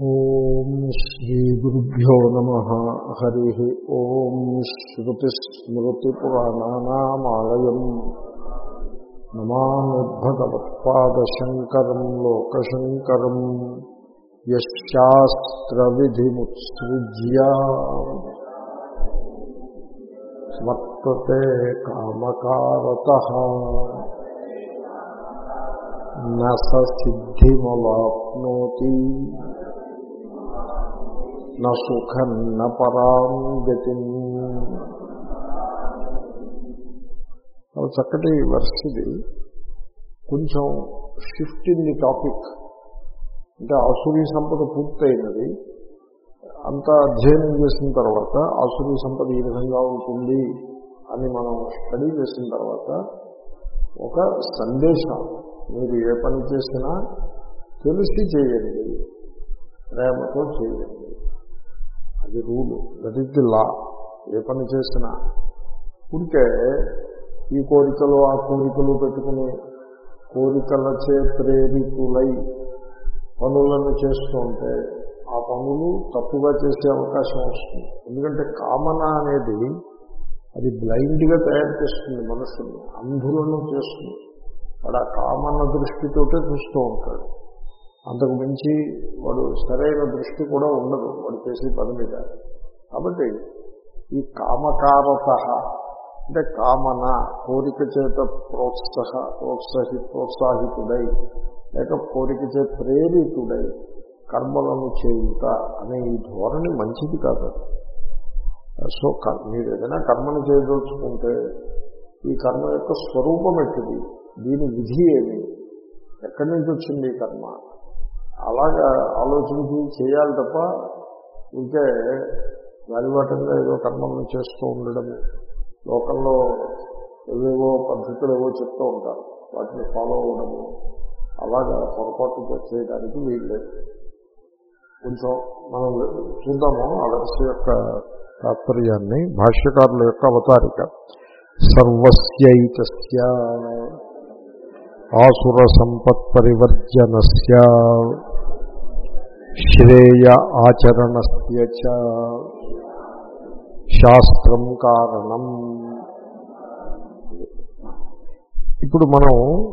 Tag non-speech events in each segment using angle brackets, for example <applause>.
ఓం శ్రీ గురుభ్యో నమ. హరి ఓం శ్రుతిస్మృతిపురాణానామాలయం. నమామి భగవత్పాదశంకరం లోకశంకరం. యశాస్త్రవిధిముత్సృజ్య వర్తతే కామకారత. న సిద్ధిమవాప్నోతి సుఖం న పరాం గతిం. చక్కటి వర్షిది కొంచెం షిఫ్ట్ ఇన్ ది టాపిక్ అంటే ఆసురీ సంపద పూర్తయినది. అంతా అధ్యయనం చేసిన తర్వాత ఆసురీ సంపద ఈ విధంగా ఉంటుంది అని మనం స్టడీ చేసిన తర్వాత ఒక సందేశం మీరు ఏ పని చేసినా తెలిసి చేయండి. ప్రేమతో చేయండి. అది rule that is the law ఏ పని చేసినా. ఉంటే ఈ కోరికలు ఆ కోరికలు పెట్టుకుని కోరికలచే ప్రేరితులై పనులను చేస్తుంటే ఆ పనులు తప్పుగా చేసే అవకాశం వస్తుంది. ఎందుకంటే కామన అనేది అది బ్లైండ్గా తయారు చేస్తుంది మనుషుల్ని అంధులను చేస్తుంది. వాడు ఆ కామన దృష్టితోటే చూస్తూ ఉంటాడు. అంతకు మించి వాడు సరైన దృష్టి కూడా ఉండదు వాడు చేసే పని మీద. కాబట్టి ఈ కామకారత అంటే కామన కోరిక చేత ప్రోత్సాహ ప్రోత్సాహి ప్రోత్సాహితుడై లేక కోరిక చేత ప్రేరితుడై కర్మలను చేయుట అనే ఈ ధోరణి మంచిది కాదు. సో మీరు ఏదైనా కర్మను చేయదలుచుకుంటే ఈ కర్మ యొక్క స్వరూపం ఎట్టిది? దీని విధి ఏమి ఎక్కడి నుంచి వచ్చింది ఈ కర్మ? అలాగా ఆలోచించి చేయాలి తప్ప ఇంకే గాలివాటంగా ఏదో కర్మలను చేస్తూ ఉండడం లోకంలో ఏవేవో పద్ధతులు ఏవో చెప్తూ ఉంటారు. వాటిని ఫాలో అవ్వడము. అలాగా పొరపాటు చేయడానికి వీల్లేదు కొంచెం మనం చూద్దాము ఆ యొక్క తాత్పర్యాన్ని. భాష్యకారుల యొక్క అవతారిక. సర్వస్యైతస్య ఆసుర సంపత్ పరివర్జనస్య శ్రేయ ఆచరణస్య చ. శాస్త్రం కారణం. ఇప్పుడు మనం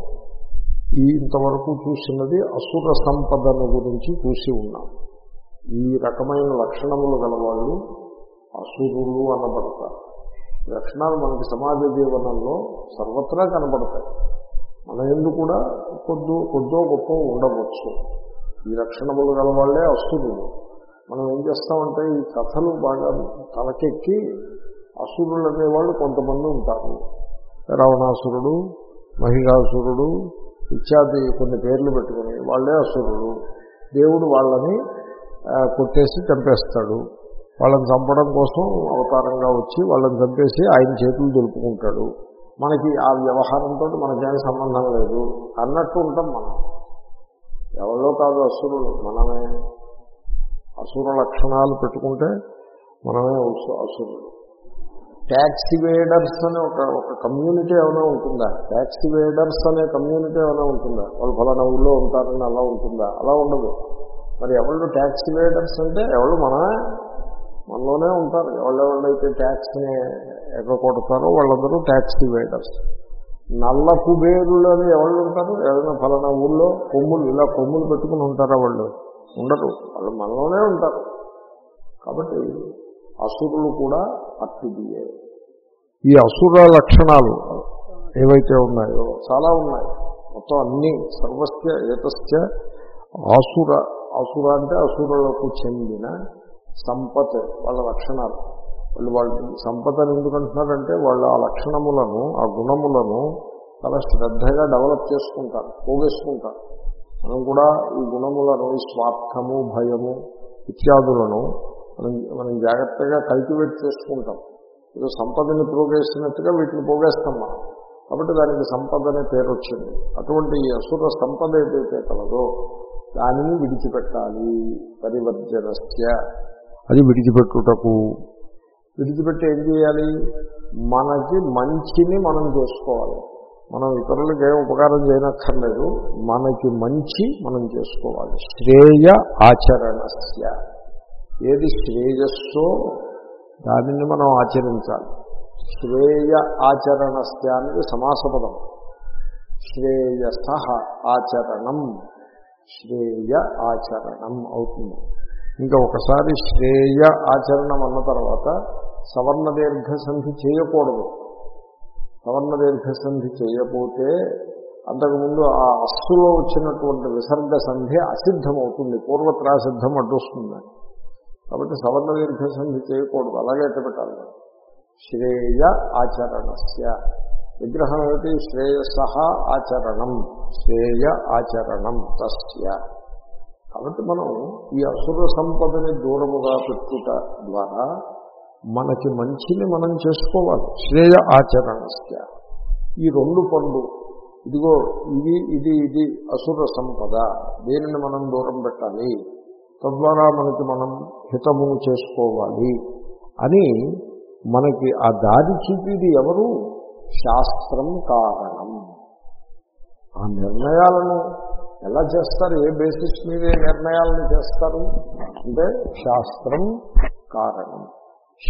ఈ ఇంతవరకు చూసినది అసుర సంపదను గురించి చూసి ఉన్నాం. ఈ రకమైన లక్షణములు గలవాళ్ళు అసురులు అనబడతారు. లక్షణాలు మనకి సమాజ జీవనంలో సర్వత్రా కనబడతాయి. మన ఎందు కూడా కొద్దో కొద్దో గొప్ప ఉండవచ్చు. ఈ లక్షణములు గల వాళ్ళే అసురులు. మనం ఏం చేస్తామంటే ఈ కథలు బాగా తలకెక్కి అసురులు అనేవాళ్ళు కొంతమంది ఉంటారు. రావణాసురుడు మహిళాసురుడు ఇత్యాది కొన్ని పేర్లు పెట్టుకుని వాళ్ళే అసురుడు దేవుడు వాళ్ళని కొట్టేసి చంపేస్తాడు. వాళ్ళని చంపడం కోసం అవతారంగా వచ్చి వాళ్ళని చంపేసి ఆయన చేతులు దులుపుకుంటాడు. మనకి ఆ వ్యవహారంతో మనకేం సంబంధం లేదు. అన్నట్టు ఉంటాం మనం. ఎవరిలో కాదు అసురులు మనమే. అసుర లక్షణాలు పెట్టుకుంటే మనమే అసురులు. ట్యాక్సీ వేడర్స్ అనే ఒక ఒక కమ్యూనిటీ ఏమైనా ఉంటుందా? ట్యాక్సీ వేడర్స్ అనే కమ్యూనిటీ ఏమైనా ఉంటుందా? వాళ్ళు ఫలానా ఊళ్ళో ఉంటారని అలా ఉంటుందా? అలా ఉండదు. మరి ఎవరు ట్యాక్సీ వేడర్స్ అంటే ఎవరు మనమే. మనలోనే ఉంటారు. ఎవరెవరైతే ట్యాక్స్ని ఎగ్గకొడతారో వాళ్ళందరూ ట్యాక్సీ వేడర్స్. నల్ల కుబేరులు అని ఎవరు ఉంటారు? ఏదైనా ఫలానా ఊళ్ళో కొమ్ములు ఇలా కొమ్ములు పెట్టుకుని ఉంటారా వాళ్ళు? ఉండరు. వాళ్ళు మనలోనే ఉంటారు. కాబట్టి అసురులు కూడా అట్టిదియే ఈ అసుర లక్షణాలు ఏవైతే ఉన్నాయో చాలా ఉన్నాయి. మొత్తం అన్ని సర్వస్య ఏతస్య ఆసుర ఆసుర అంటే అసురులకు చెందిన సంపత్ వాళ్ళ లక్షణాలు. వాళ్ళు వాళ్ళు సంపదను ఎందుకంటున్నారంటే వాళ్ళు ఆ లక్షణములను ఆ గుణములను చాలా శ్రద్ధగా డెవలప్ చేసుకుంటారు పోగేసుకుంటారు. మనం కూడా ఈ గుణములను ఈ స్వార్థము భయము ఇత్యాదులను మనం మనం జాగ్రత్తగా కల్టివేట్ చేసుకుంటాం. ఏదో సంపదని పోగేసినట్టుగా వీటిని పోగేస్తాం మనం. కాబట్టి దానికి సంపద అనే పేరు వచ్చింది. అటువంటి ఈ అసుర సంపద ఏదైతే కలదో దానిని విడిచిపెట్టాలి. పరివర్జనస్య. అది విడిచిపెట్టుటకు విడిచిపెట్టి ఏం చేయాలి? మనకి మంచిని మనం చేసుకోవాలి. మనం ఇతరులకు ఏం ఉపకారం చేయనక్కర్లేదు. మనకి మంచి మనం చేసుకోవాలి. శ్రేయ ఆచరణస్య. ఏది శ్రేయస్సో దానిని మనం ఆచరించాలి. శ్రేయ ఆచరణస్య అనేది సమాసపదం. శ్రేయస ఆచరణం. శ్రేయ ఆచరణం అవుతుంది. ఇంకా ఒకసారి శ్రేయ ఆచరణం అన్న తర్వాత సవర్ణ దీర్ఘ సంధి చేయకూడదు. సవర్ణ దీర్ఘ సంధి చేయకపోతే అంతకుముందు ఆ అస్సులో వచ్చినటువంటి విసర్గ సంధి అసిద్ధమవుతుంది. పూర్వత్రాసిద్ధం అడ్డొస్తుంది. కాబట్టి సవర్ణ దీర్ఘ సంధి చేయకూడదు. అలాగే ఎట్ట పెట్టాలి. శ్రేయ ఆచరణస్య. విగ్రహం ఏమిటి? శ్రేయస ఆచరణం. శ్రేయ ఆచరణం తస్య. కాబట్టి మనం ఈ అసుర సంపదని దూరముగా పెట్టుట ద్వారా మనకి మంచిని మనం చేసుకోవాలి. శ్రేయ ఆచరణస్య. ఈ రెండు పనులు ఇదిగో ఇది ఇది ఇది అసుర సంపద. దీనిని మనం దూరం పెట్టాలి? తద్వారా మనకి మనం హితము చేసుకోవాలి అని మనకి ఆ దారి చూపిది ఎవరు? శాస్త్రం కారణం. ఆ నిర్ణయాలను ఎలా చేస్తారు? ఏ బేసిస్ మీద ఏ నిర్ణయాలను చేస్తారు? అంటే శాస్త్రం కారణం.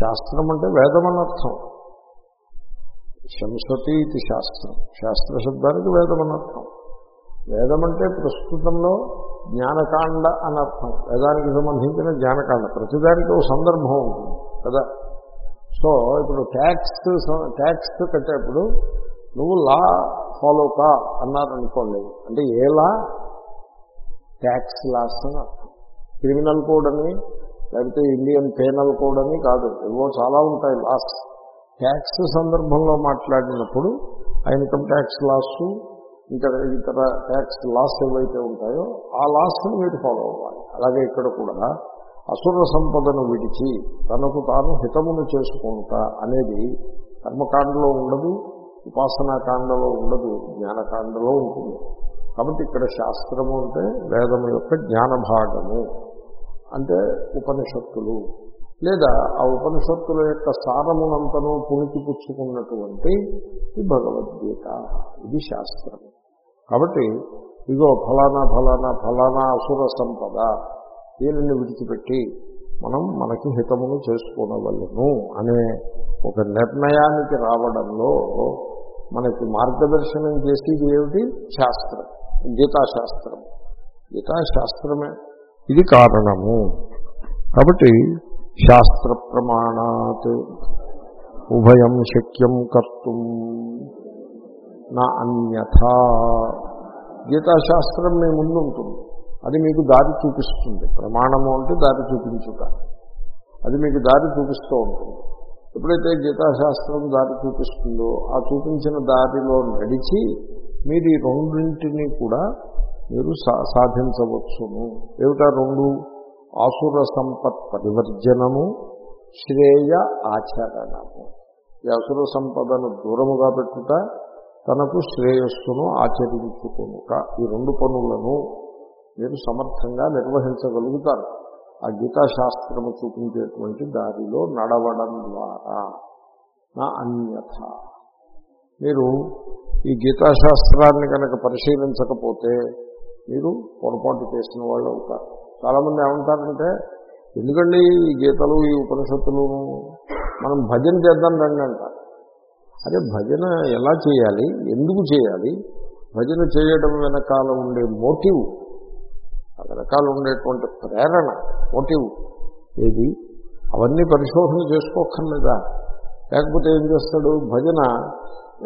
శాస్త్రం అంటే వేదం అనర్థం శంసతి ఇది శాస్త్రం. శాస్త్ర శబ్దానికి వేదం అనర్థం వేదం అంటే ప్రస్తుతంలో జ్ఞానకాండ అనర్థం వేదానికి సంబంధించిన జ్ఞానకాండ. ప్రతిదానికి ఒక సందర్భం ఉంటుంది. కదా? సో ఇప్పుడు ట్యాక్స్ ట్యాక్స్ కట్టేప్పుడు నువ్వు లా ఫాలో కా అన్నారనుకోండి. అంటే ఏ లా? ట్యాక్స్ లాస్ అని అర్థం. క్రిమినల్ కోడ్ అని లేకపోతే ఇండియన్ పేనల్ కోడ్ అని కాదు. ఏవో చాలా ఉంటాయి లాస్ ట్యాక్స్ సందర్భంలో మాట్లాడినప్పుడు ఆ ఇన్కమ్ ట్యాక్స్ లాస్ ఇంకా ఇతర ట్యాక్స్ లాస్ ఏవైతే ఉంటాయో ఆ లాస్ని మీరు ఫాలో అవ్వాలి. అలాగే ఇక్కడ కూడా అసుర సంపదను విడిచి తనకు తాను హితమును చేసుకుంటా అనేది కర్మకాండలో ఉండదు ఉపాసనాకాండలో ఉండదు జ్ఞానకాండలో ఉంటుంది. కాబట్టి ఇక్కడ శాస్త్రము అంటే వేదము యొక్క జ్ఞాన భాగము అంటే ఉపనిషత్తులు. లేదా ఆ ఉపనిషత్తుల యొక్క సారమునంతను పుణికిపుచ్చుకున్నటువంటి ఈ భగవద్గీత. ఇది శాస్త్రం కాబట్టి ఇగో ఫలానా ఫలానా ఫలానా అసుర సంపద దీనిని విడిచిపెట్టి మనం మనకి హితమును చేసుకోనవలను అనే ఒక నిర్ణయానికి రావడంలో మనకి మార్గదర్శనం చేసేది ఏమిటి? శాస్త్రం. గీతాశాస్త్రం. గీతాశాస్త్రమే. ఇది కారణము. కాబట్టి శాస్త్ర ప్రమాణాత్ ఉభయం శక్యం కర్తుం నా అన్యథా. గీతాశాస్త్రం మీ ముందు ఉంటుంది. అది మీకు దారి చూపిస్తుంది. ప్రమాణము అంటే దారి చూపించుట. అది మీకు దారి చూపిస్తూ ఉంటుంది. ఎప్పుడైతే గీతాశాస్త్రం దారి చూపిస్తుందో ఆ చూపించిన దారిలో నడిచి మీరు ఈ రెండింటినీ కూడా మీరు సా- సాధించవచ్చును. ఏమిటా రెండు? ఆసుర సంపత్ పరివర్జనము శ్రేయ ఆచరణము. ఈ అసుర సంపదను దూరముగా పెట్టుట తనకు శ్రేయస్సును ఆచరించుకునుక ఈ రెండు పనులను మీరు సమర్థంగా నిర్వహించగలుగుతారు. ఆ గీతాశాస్త్రము చూపించేటువంటి దారిలో నడవడం ద్వారా. నా అన్యథ. మీరు ఈ గీతాశాస్త్రాన్ని కనుక పరిశీలించకపోతే మీరు పొరపాటు చేసిన వాళ్ళు అవుతారు. చాలామంది ఏమంటారంటే ఎందుకండి ఈ గీతలు ఈ ఉపనిషత్తులు మనం భజన చేద్దాం రండి అంటారు. అదే భజన ఎలా చేయాలి? ఎందుకు చేయాలి? భజన చేయడం వెనకాల ఉండే మోటివ్ వెనకాల ఉండేటువంటి ప్రేరణ మోటివ్ ఏది? అవన్నీ పరిశోధన చేసుకోక్కర్లేదా? లేకపోతే ఏం చేస్తాడు? భజన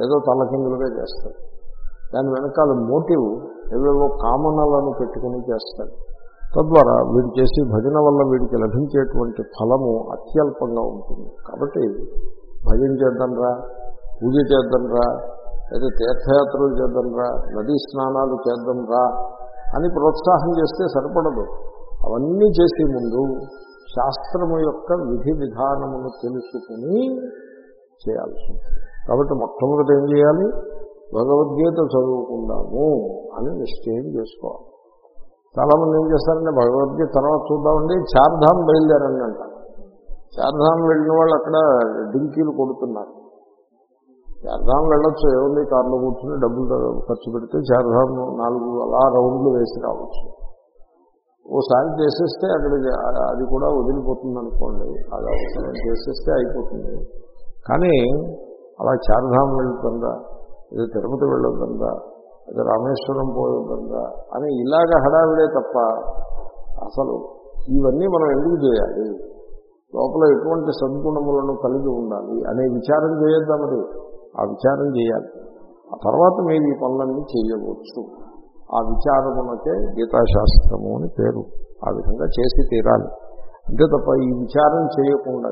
ఏదో తలకిందులుగా చేస్తాడు దాని వెనకాల మోటివ్ ఏవేవో కామనలను పెట్టుకుని చేస్తాడు తద్వారా వీడు చేసి భజన వల్ల వీడికి లభించేటువంటి ఫలము అత్యల్పంగా ఉంటుంది. కాబట్టి భజన చేద్దాంరా పూజ చేద్దాంరా లేదా తీర్థయాత్రలు చేద్దాంరా నదీ స్నానాలు చేద్దాంరా అని ప్రోత్సాహం చేస్తే సరిపడదు. అవన్నీ చేసే ముందు శాస్త్రము యొక్క విధి విధానమును తెలుసుకుని చేయాల్సి ఉంటుంది. కాబట్టి మొట్టమొదటి ఏం చేయాలి? భగవద్గీత చదువుకుందాము అని నిశ్చయం చేసుకోవాలి. చాలామంది ఏం చేస్తారంటే భగవద్గీత తర్వాత చూద్దామండి చార్ధాం బయలుదేరండి అంట. చార్ధాం వెళ్ళిన వాళ్ళు అక్కడ డింకీలు కొడుతున్నారు. చార్ధాం వెళ్ళొచ్చు ఏముంది కారులో కూర్చుని డబ్బులు ఖర్చు పెడితే చార్ధాం నాలుగు అలా రౌండ్లు వేసి రావచ్చు. ఓసారి చేసేస్తే అక్కడ అది కూడా వదిలిపోతుంది అనుకోండి అది అవసరం చేసేస్తే అయిపోతుంది. కానీ అలా చార్ధాం వెళ్తుందా ఏదో తిరుపతి వెళ్ళొద్దా ఏదో రామేశ్వరం పోయొద్దా అని ఇలాగ హడావిడే తప్ప అసలు ఇవన్నీ మనం ఎందుకు చేయాలి? లోపల ఎటువంటి సద్గుణములను కలిగి ఉండాలి అనే విచారం చేయొద్దా మరి? ఆ విచారం చేయాలి. ఆ తర్వాత మీరు ఈ పనులన్నీ చేయవచ్చు. ఆ విచారమునకే గీతాశాస్త్రము అని పేరు. ఆ విధంగా చేసి తీరాలి. అంతే తప్ప ఈ విచారం చేయకుండా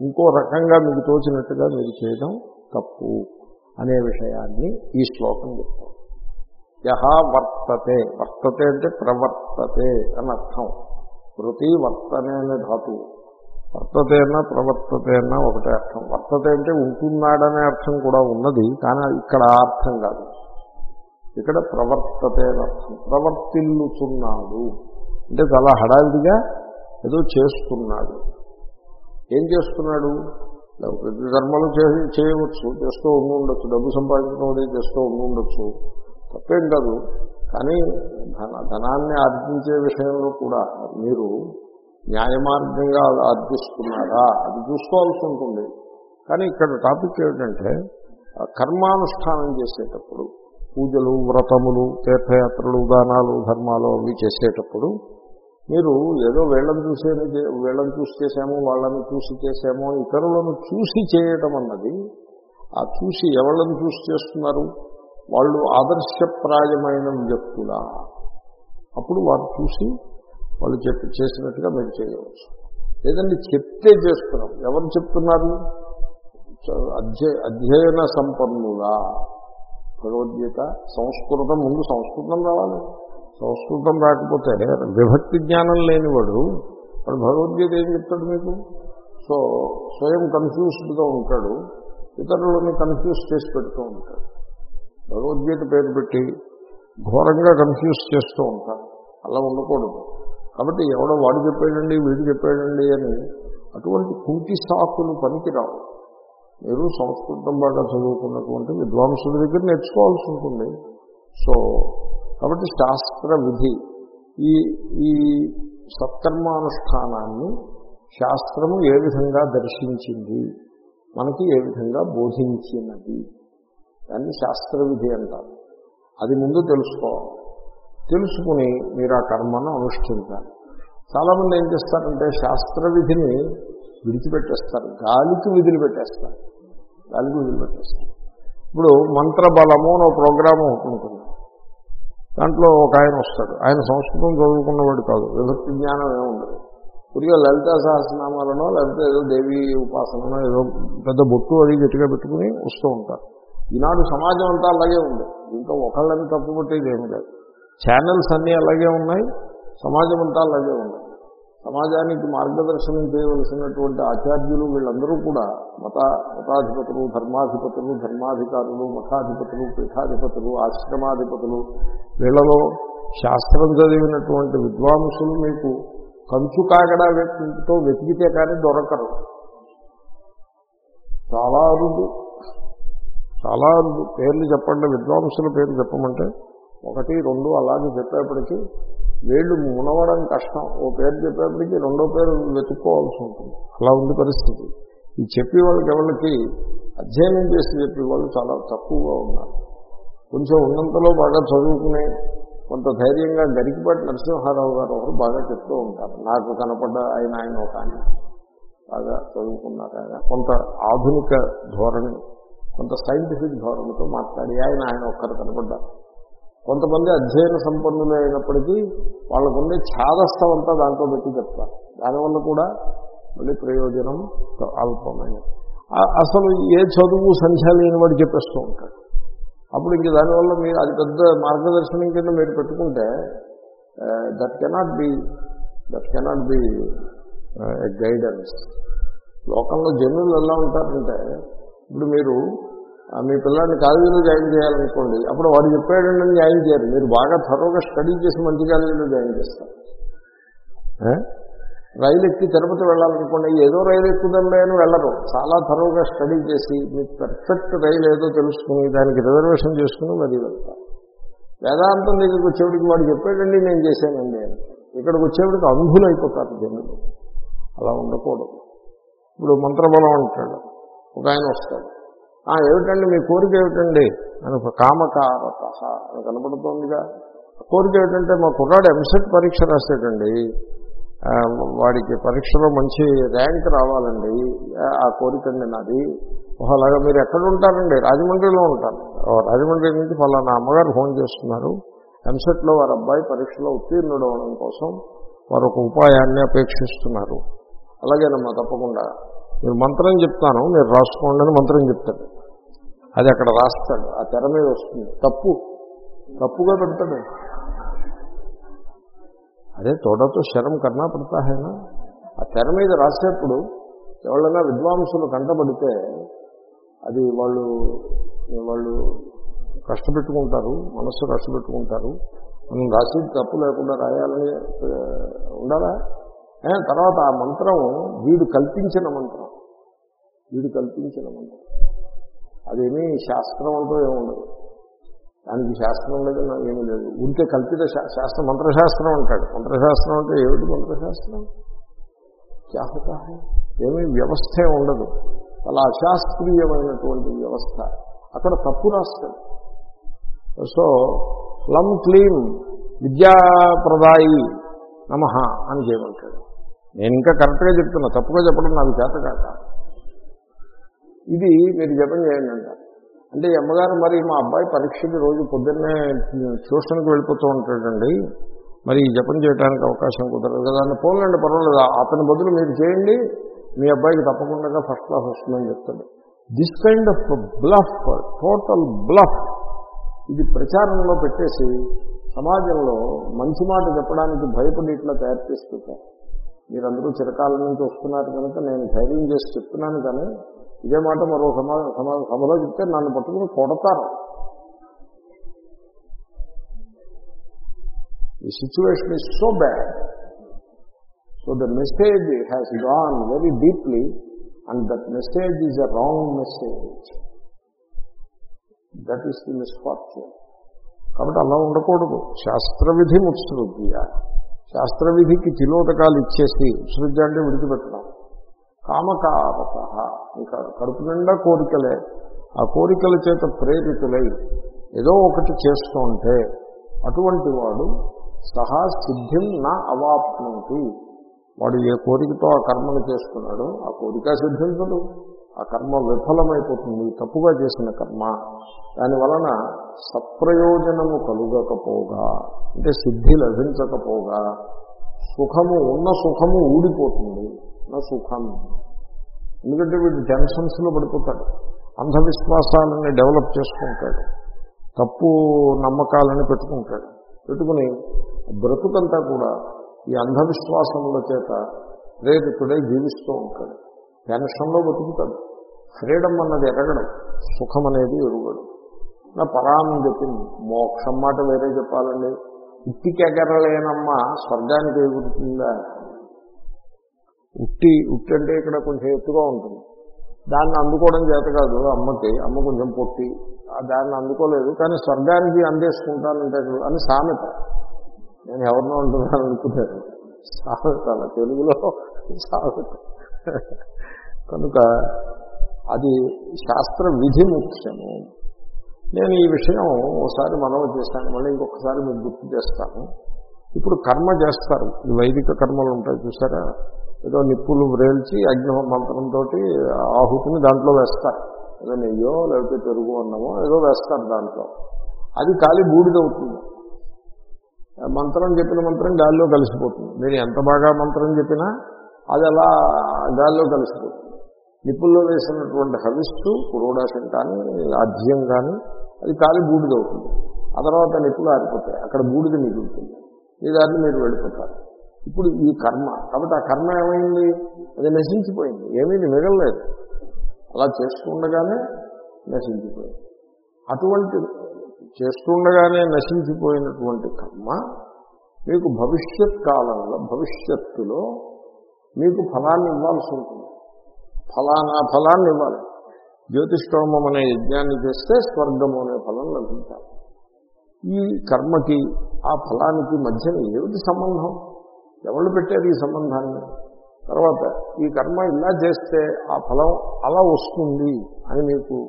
ఇంకో రకంగా మీకు తోచినట్టుగా మీరు చేయడం తప్పు అనే విషయాన్ని ఈ శ్లోకం చెప్తాం. యహ వర్తతే వర్తతే అంటే ప్రవర్తతే అని అర్థం. వృతి వర్తనే అనే ధాతువు వర్తతే అన్నా ప్రవర్తతే అన్నా ఒకటే అర్థం. వర్తతే అంటే ఉంటున్నాడనే అర్థం కూడా ఉన్నది కానీ ఇక్కడ అర్థం కాదు. ఇక్కడ ప్రవర్తతే అర్థం. ప్రవర్తిల్లుతున్నాడు అంటే చాలా హడావిడిగా ఏదో చేస్తున్నాడు. ఏం చేస్తున్నాడు? ప్రతి కర్మలు చేసి చేయవచ్చు. చేస్తూ ఉండి ఉండొచ్చు. డబ్బు సంపాదించడం చేస్తూ ఉండి ఉండొచ్చు. తప్పేం కాదు. కానీ ధన ధనాన్ని ఆర్జించే విషయంలో కూడా మీరు న్యాయమార్గంగా ఆర్జిస్తున్నారా? అది చూసుకోవాల్సి ఉంటుంది. కానీ ఇక్కడ టాపిక్ ఏమిటంటే కర్మానుష్ఠానం చేసేటప్పుడు పూజలు వ్రతములు తీర్థయాత్రలు దానాలు ధర్మాలు అవి చేసేటప్పుడు మీరు ఏదో వీళ్ళని చూసే వీళ్ళని చూసి చేసాము వాళ్ళని చూసి చేసాము ఇతరులను చూసి చేయటం అన్నది ఆ చూసి ఎవళ్ళని చూసి చేస్తున్నారు? వాళ్ళు ఆదర్శప్రాయమైన వ్యక్తులా? అప్పుడు వారు చూసి వాళ్ళు చెప్పి చేసినట్టుగా మీరు చేయవచ్చు. లేదండి చెప్తే చేస్తున్నాం. ఎవరు చెప్తున్నారు? అధ్యయ అధ్యయన సంపన్నులా? భగవద్గీత సంస్కృతం ముందు సంస్కృతం రావాలి. సంస్కృతం రాకపోతే విభక్తి జ్ఞానం లేనివాడు వాడు భగవద్గీత ఏం చెప్తాడు మీకు? సో స్వయం కన్ఫ్యూజ్డ్గా ఉంటాడు ఇతరులని కన్ఫ్యూజ్ చేసి పెడుతూ ఉంటాడు. భగవద్గీత పేరు పెట్టి ఘోరంగా కన్ఫ్యూజ్ చేస్తూ ఉంటారు అలా ఉండకూడదు. కాబట్టి ఎవడో వాడు చెప్పాడండి వీడు చెప్పాడండి అని అటువంటి కుంటి సాకులు పనికిరావు. మీరు సంస్కృతం బాగా చదువుకున్నటువంటి విద్వాంసుల దగ్గర నేర్చుకోవాల్సి ఉంటుంది. సో కాబట్టి శాస్త్ర విధి ఈ ఈ సత్కర్మానుష్ఠానాన్ని శాస్త్రము ఏ విధంగా దర్శించింది? మనకి ఏ విధంగా బోధించినది? దాన్ని శాస్త్ర విధి అంటారు. అది ముందు తెలుసుకోవాలి. తెలుసుకుని మీరు ఆ కర్మను అనుష్ఠించాలి. చాలామంది ఏం చేస్తారంటే శాస్త్ర విధిని విడిచిపెట్టేస్తారు. గాలికి విధులు పెట్టేస్తారు. గాలికి విధులు పెట్టేస్తారు. ఇప్పుడు మంత్రబలము అని ఒక ప్రోగ్రాము ఉంటుంది. దాంట్లో ఒక ఆయన వస్తాడు. ఆయన సంస్కృతం చదువుకున్నవాడు కాదు. విభక్తి జ్ఞానం ఏముండదు ఉండదు. లలిత సహస్రనామాలనో లేకపోతే ఏదో దేవి ఉపాసనలో ఏదో పెద్ద బొట్టు అది గట్టిగా పెట్టుకుని వస్తూ ఉంటారు. ఈనాడు సమాజం అంతా అలాగే ఉంది. ఇంకా ఒకళ్ళని తప్పుపట్టేది ఏమి లేదు. ఛానల్స్ అన్నీ అలాగే ఉన్నాయి. సమాజం అంతా అలాగే ఉంది. సమాజానికి మార్గదర్శనం చేయవలసినటువంటి ఆచార్యులు వీళ్ళందరూ కూడా మత మతాధిపతులు ధర్మాధిపతులు ధర్మాధికారులు మఠాధిపతులు పీఠాధిపతులు ఆశ్రమాధిపతులు. వీళ్ళలో శాస్త్రం చదివినటువంటి విద్వాంసులు మీకు కంచు కాగడా వ్యక్తితో వెతికితే కానీ దొరకరు. చాలా అరుదు. చాలా అరుదు. పేర్లు చెప్పండి. విద్వాంసుల పేర్లు చెప్పమంటే ఒకటి రెండు అలాగే చెప్పేప్పటికీ వేళ్ళు మునవడం కష్టం. ఓ పేరు చెప్పేప్పటికీ రెండో పేరు వెతుక్కోవాల్సి ఉంటుంది. అలా ఉంది పరిస్థితి. ఈ చెప్పే వాళ్ళకి ఎవరికి అధ్యయనం చేసి చెప్పే వాళ్ళు చాలా తక్కువగా ఉన్నారు. కొంచెం ఉన్నంతలో బాగా చదువుకునే కొంత ధైర్యంగా గరికిపాటి నరసింహారావు గారు ఒకరు బాగా చెప్తూ ఉంటారు. నాకు కనపడ్డ ఆయన ఆయన ఒక ఆయన బాగా చదువుకున్నారు ఆయన. కొంత ఆధునిక ధోరణి కొంత సైంటిఫిక్ ధోరణితో మాట్లాడి ఆయన ఆయన ఒక్కరు కనపడ్డారు. కొంతమంది అధ్యయన సంపన్నులు అయినప్పటికీ వాళ్ళకుండే ఛాదస్థం అంతా దాంట్లో పెట్టి చెప్తారు. దానివల్ల కూడా మళ్ళీ ప్రయోజనం అల్పమైన అసలు ఏ చదువు సంఖ్య లేని వాడు చెప్పేస్తూ ఉంటాడు. అప్పుడు ఇంక దానివల్ల మీరు అది పెద్ద మార్గదర్శనం కింద మీరు పెట్టుకుంటే that cannot be that cannot be guidance లోకంలో జనులు ఎలా ఉంటారంటే ఇప్పుడు మీరు మీ పిల్లల్ని కాలేజీలో జాయిన్ చేయాలనుకోండి. అప్పుడు వాడు చెప్పాడండి జాయిన్ చేయరు మీరు బాగా త్వరగా స్టడీ చేసి మంచి కాలేజీలో జాయిన్ చేస్తారు. రైలు ఎక్కి తిరుపతి వెళ్ళాలనుకోండి ఏదో రైలు ఎక్కుదండి అని వెళ్ళరు. చాలా తరువుగా స్టడీ చేసి మీకు పర్ఫెక్ట్ రైలు ఏదో తెలుసుకుని దానికి రిజర్వేషన్ చేసుకుని మరి వెళ్తారు. వేదాంతం దగ్గరికి వచ్చేవాడికి వాడు చెప్పాడండి నేను చేశానండి. అని ఇక్కడికి వచ్చేవాడికి అంధులు అయిపోతారు జనులు. అలా ఉండకూడదు. ఇప్పుడు మంత్రబలం అంటాడు. ఒక ఆయన వస్తాడు. ఏమిటండి? మీ కోరిక ఏమిటండి? అని ఒక కామకారత అని కనపడుతోందిగా. కోరిక ఏమిటంటే మా కుర్రాడు ఎంసెట్ పరీక్ష రాసేటండి. వాడికి పరీక్షలో మంచి ర్యాంక్ రావాలండి. ఆ, కోరిక అండి నాది. అలాగా మీరు ఎక్కడ ఉంటారండి రాజమండ్రిలో ఉంటారు. రాజమండ్రి నుంచి ఫలానా అమ్మగారు ఫోన్ చేస్తున్నారు. ఎంసెట్లో వారి అబ్బాయి పరీక్షలో ఉత్తీర్ణుడు అవడం కోసం వారు ఒక ఉపాయాన్ని అపేక్షిస్తున్నారు. అలాగేనమ్మా తప్పకుండా. మీరు మంత్రం చెప్తాను మీరు రాసుకోండి అని మంత్రం చెప్తాడు అది అక్కడ రాస్తాడు ఆ తెర మీద వస్తుంది. తప్పు. తప్పుగా పెడతాడు. అదే తోడతో శరం కన్నా పడతాహేనా ఆ తెర మీద రాసేప్పుడు ఎవరైనా విద్వాంసులు కంటబడితే అది వాళ్ళు వాళ్ళు కష్టపెట్టుకుంటారు మనస్సు కష్టపెట్టుకుంటారు. మనం రాసేది తప్పు లేకుండా రాయాలని ఉండాలా? తర్వాత ఆ మంత్రం వీడు కల్పించిన మంత్రం. వీడు కల్పించిన మంత్రం. అదేమీ శాస్త్రం అంటూ ఏముండదు ఉండదు. దానికి శాస్త్రం లేదు నాకు ఏమీ లేదు. ఉంటే కల్పిత శా- శాస్త్రం మంత్రశాస్త్రం అంటాడు. మంత్రశాస్త్రం అంటే ఏమిటి మంత్రశాస్త్రం? క్యా హోతా ఏమీ వ్యవస్థే ఉండదు. చాలా అశాస్త్రీయమైనటువంటి వ్యవస్థ. అక్కడ తప్పు రాస్తాడు. సో ప్లం క్లీం విద్యాప్రదాయి నమ అని చేయమంటాడు. నేను ఇంకా కరెక్ట్గా చెప్తున్నా తప్పుగా చెప్పడం నాకు చేత కాక. ఇది మీరు జపం చేయండి అంటారు అంటే అమ్మగారు మరి మా అబ్బాయి పరీక్షకి రోజు పొద్దున్నే ట్యూషన్కి వెళ్ళిపోతూ ఉంటాడండి. మరి జపం చేయడానికి అవకాశం కుదరదు కదా అని. పోలండి పర్వాలేదు. అతని బదులు మీరు చేయండి. మీ అబ్బాయికి తప్పకుండా ఫస్ట్ క్లాస్ వస్తుందని చెప్తాడు. This kind of bluff total bluff ఇది ప్రచారంలో పెట్టేసి సమాజంలో మంచి మాట చెప్పడానికి భయపడి ఇట్లా తయారు చేసి మీరందరూ చిరకాలం నుంచి వస్తున్నారు కనుక నేను ధైర్యం చేసి చెప్తున్నాను కానీ ఇదే మాట మరో సమా సభలో చెప్తే నన్ను పట్టుకుని కొడతారు. The situation is so bad so the message has gone very deeply and that message is a wrong message that is the misfortune కాబట్టి అలా ఉండకూడదు. శాస్త్రవిధి ముత్సృజ్య శాస్త్రవిధికి తిలోదకాలు ఇచ్చేసి ఉత్సృజ్య విడిచిపెట్టడం. కామకారత ఇంకా కడుపు నిండా కోరికలే. ఆ కోరికల చేత ప్రేరితులై ఏదో ఒకటి చేస్తుంటే అటువంటి వాడు సహా సిద్ధిం నా అవాప్నోతి. వాడు ఏ కోరికతో ఆ కర్మను చేస్తున్నాడో ఆ కోరిక సిద్ధించదు. ఆ కర్మ విఫలమైపోతుంది తప్పుగా చేసిన కర్మ. దాని వలన సత్ప్రయోజనము కలుగకపోగా అంటే సిద్ధి లభించకపోగా సుఖము ఉన్న సుఖము ఊడిపోతుంది. నా సుఖం. ఎందుకంటే వీడు టెన్షన్స్లో పడిపోతాడు అంధవిశ్వాసాలని డెవలప్ చేసుకుంటాడు తప్పు నమ్మకాలని పెట్టుకుంటాడు. పెట్టుకుని బ్రతుకంతా కూడా ఈ అంధవిశ్వాసముల చేత ప్రేరితుడై జీవిస్తూ ఉంటాడు. టెన్షన్లో బతుకుతాడు. ఫ్రీడమ్ అన్నది ఎరగడం సుఖం అనేది ఎరుగడు. నా పరాం చెప్పింది మోక్షం మాట వేరే చెప్పాలండి. ఉట్టికెగరలేనమ్మ స్వర్గానికి ఎగురుతుందా? ఉట్టి ఉట్టి అంటే ఇక్కడ కొంచెం ఎత్తుగా ఉంటుంది. దాన్ని అందుకోవడం చేత కాదు అమ్మకి అమ్మ కొంచెం పొట్టి దాన్ని అందుకోలేదు. కానీ స్వర్గానికి అందేసుకుంటానంటే అని సామెత. నేను ఎవరినో ఉంటున్నాను అనుకున్నాను సామెత అలా తెలుగులో సామెత. కనుక అది శాస్త్ర విధి ముఖ్యము. నేను ఈ విషయం ఒకసారి మనవ చేశాను మళ్ళీ ఇంకొకసారి మీకు గుర్తు చేస్తాను. ఇప్పుడు కర్మ చేస్తారు. వైదిక కర్మలు ఉంటాయి చూసారా? ఏదో నిప్పులు వ్రేల్చి అగ్ని మంత్రంతో ఆహుతిని దాంట్లో వేస్తారు. ఏదో నెయ్యో లేకపోతే పెరుగు అన్నమో ఏదో వేస్తారు దాంట్లో. అది కాలి బూడిదవుతుంది మంత్రం చెప్పిన మంత్రం గాల్లో కలిసిపోతుంది. మీరు ఎంత బాగా మంత్రం చెప్పినా అది అలా గాల్లో కలిసిపోతుంది. నిప్పుల్లో వేసినటువంటి హవిస్సు పురోడాశం కానీ ఆజ్యం కానీ అది కాలి బూడిదవుతుంది. ఆ తర్వాత నిప్పులు ఆరిపోతాయి. అక్కడ బూడిద మిగులుతుంది. మీ దాన్ని మీరు వెళ్ళిపోతారు. ఇప్పుడు ఈ కర్మ కాబట్టి ఆ కర్మ ఏమైంది? అది నశించిపోయింది. ఏమీ మిగలలేదు. అలా చేస్తుండగానే నశించిపోయింది. అటువంటి చేస్తుండగానే నశించిపోయినటువంటి కర్మ మీకు భవిష్యత్ కాలంలో భవిష్యత్తులో మీకు ఫలాన్ని ఇవ్వాల్సి ఉంటుంది. ఫలానా ఫలాన్ని ఇవ్వాలి. జ్యోతిష్ఠోమం అనే యజ్ఞాన్ని చేస్తే స్వర్గము అనే ఫలం లభించాలి. ఈ కర్మకి ఆ ఫలానికి మధ్యన ఏమిటి సంబంధం? ఎవరు పెట్టారు ఈ సంబంధాన్ని? తర్వాత ఈ కర్మ ఇలా చేస్తే ఆ ఫలం అలా వస్తుంది అని మీకు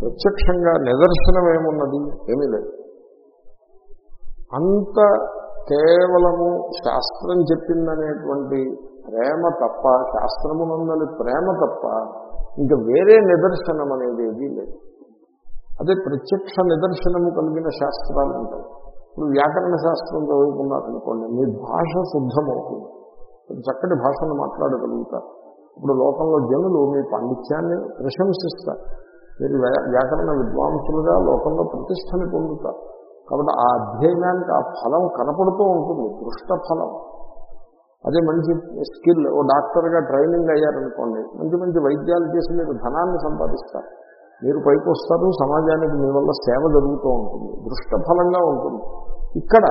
ప్రత్యక్షంగా నిదర్శనం ఏమున్నది? ఏమీ లేదు. అంత కేవలము శాస్త్రం చెప్పిందనేటువంటి ప్రేమ తప్ప శాస్త్రమునందలి ప్రేమ తప్ప ఇంకా వేరే నిదర్శనం అనేది ఏదీ లేదు. అదే ప్రత్యక్ష నిదర్శనము కలిగిన శాస్త్రాలు ఉంటాయి. ఇప్పుడు వ్యాకరణ శాస్త్రం చదువుకున్నారనుకోండి మీ భాష శుద్ధమవుతుంది. చక్కటి భాషను మాట్లాడగలుగుతారు. ఇప్పుడు లోకంలో జనులు మీ పాండిత్యాన్ని ప్రశంసిస్తారు. మీరు వ్యాకరణ విద్వాంసులుగా లోకంలో ప్రతిష్టని పొందుతారు. కాబట్టి ఆ అధ్యయనానికి ఆ ఫలం కనపడుతూ ఉంటుంది దృష్ట ఫలం. అదే మంచి స్కిల్ ఓ డాక్టర్గా ట్రైనింగ్ అయ్యారనుకోండి మంచి మంచి వైద్యాలు చేసి మీరు ధనాన్ని సంపాదిస్తారు. మీరు పైకి వస్తారు సమాజానికి మీ వల్ల సేవ జరుగుతూ ఉంటుంది దృష్టఫలంగా ఉంటుంది. ఇక్కడ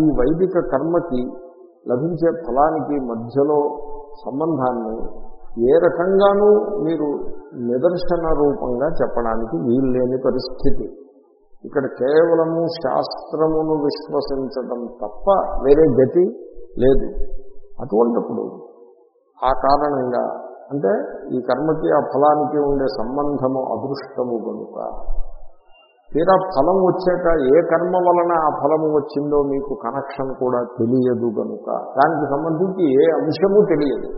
ఈ వైదిక కర్మకి లభించే ఫలానికి మధ్యలో సంబంధాన్ని ఏ రకంగానూ మీరు నిదర్శన రూపంగా చెప్పడానికి వీల్లేని పరిస్థితి. ఇక్కడ కేవలము శాస్త్రమును విశ్వసించడం తప్ప వేరే గతి లేదు. అటువంటిప్పుడు ఆ కారణంగా అంటే ఈ కర్మకి ఆ ఫలానికి ఉండే సంబంధము అదృష్టము కనుక తీరా ఫలం వచ్చాక ఏ కర్మ వలన ఆ ఫలము వచ్చిందో మీకు కనెక్షన్ కూడా తెలియదు కనుక దానికి సంబంధించి ఏ అంశము తెలియదు.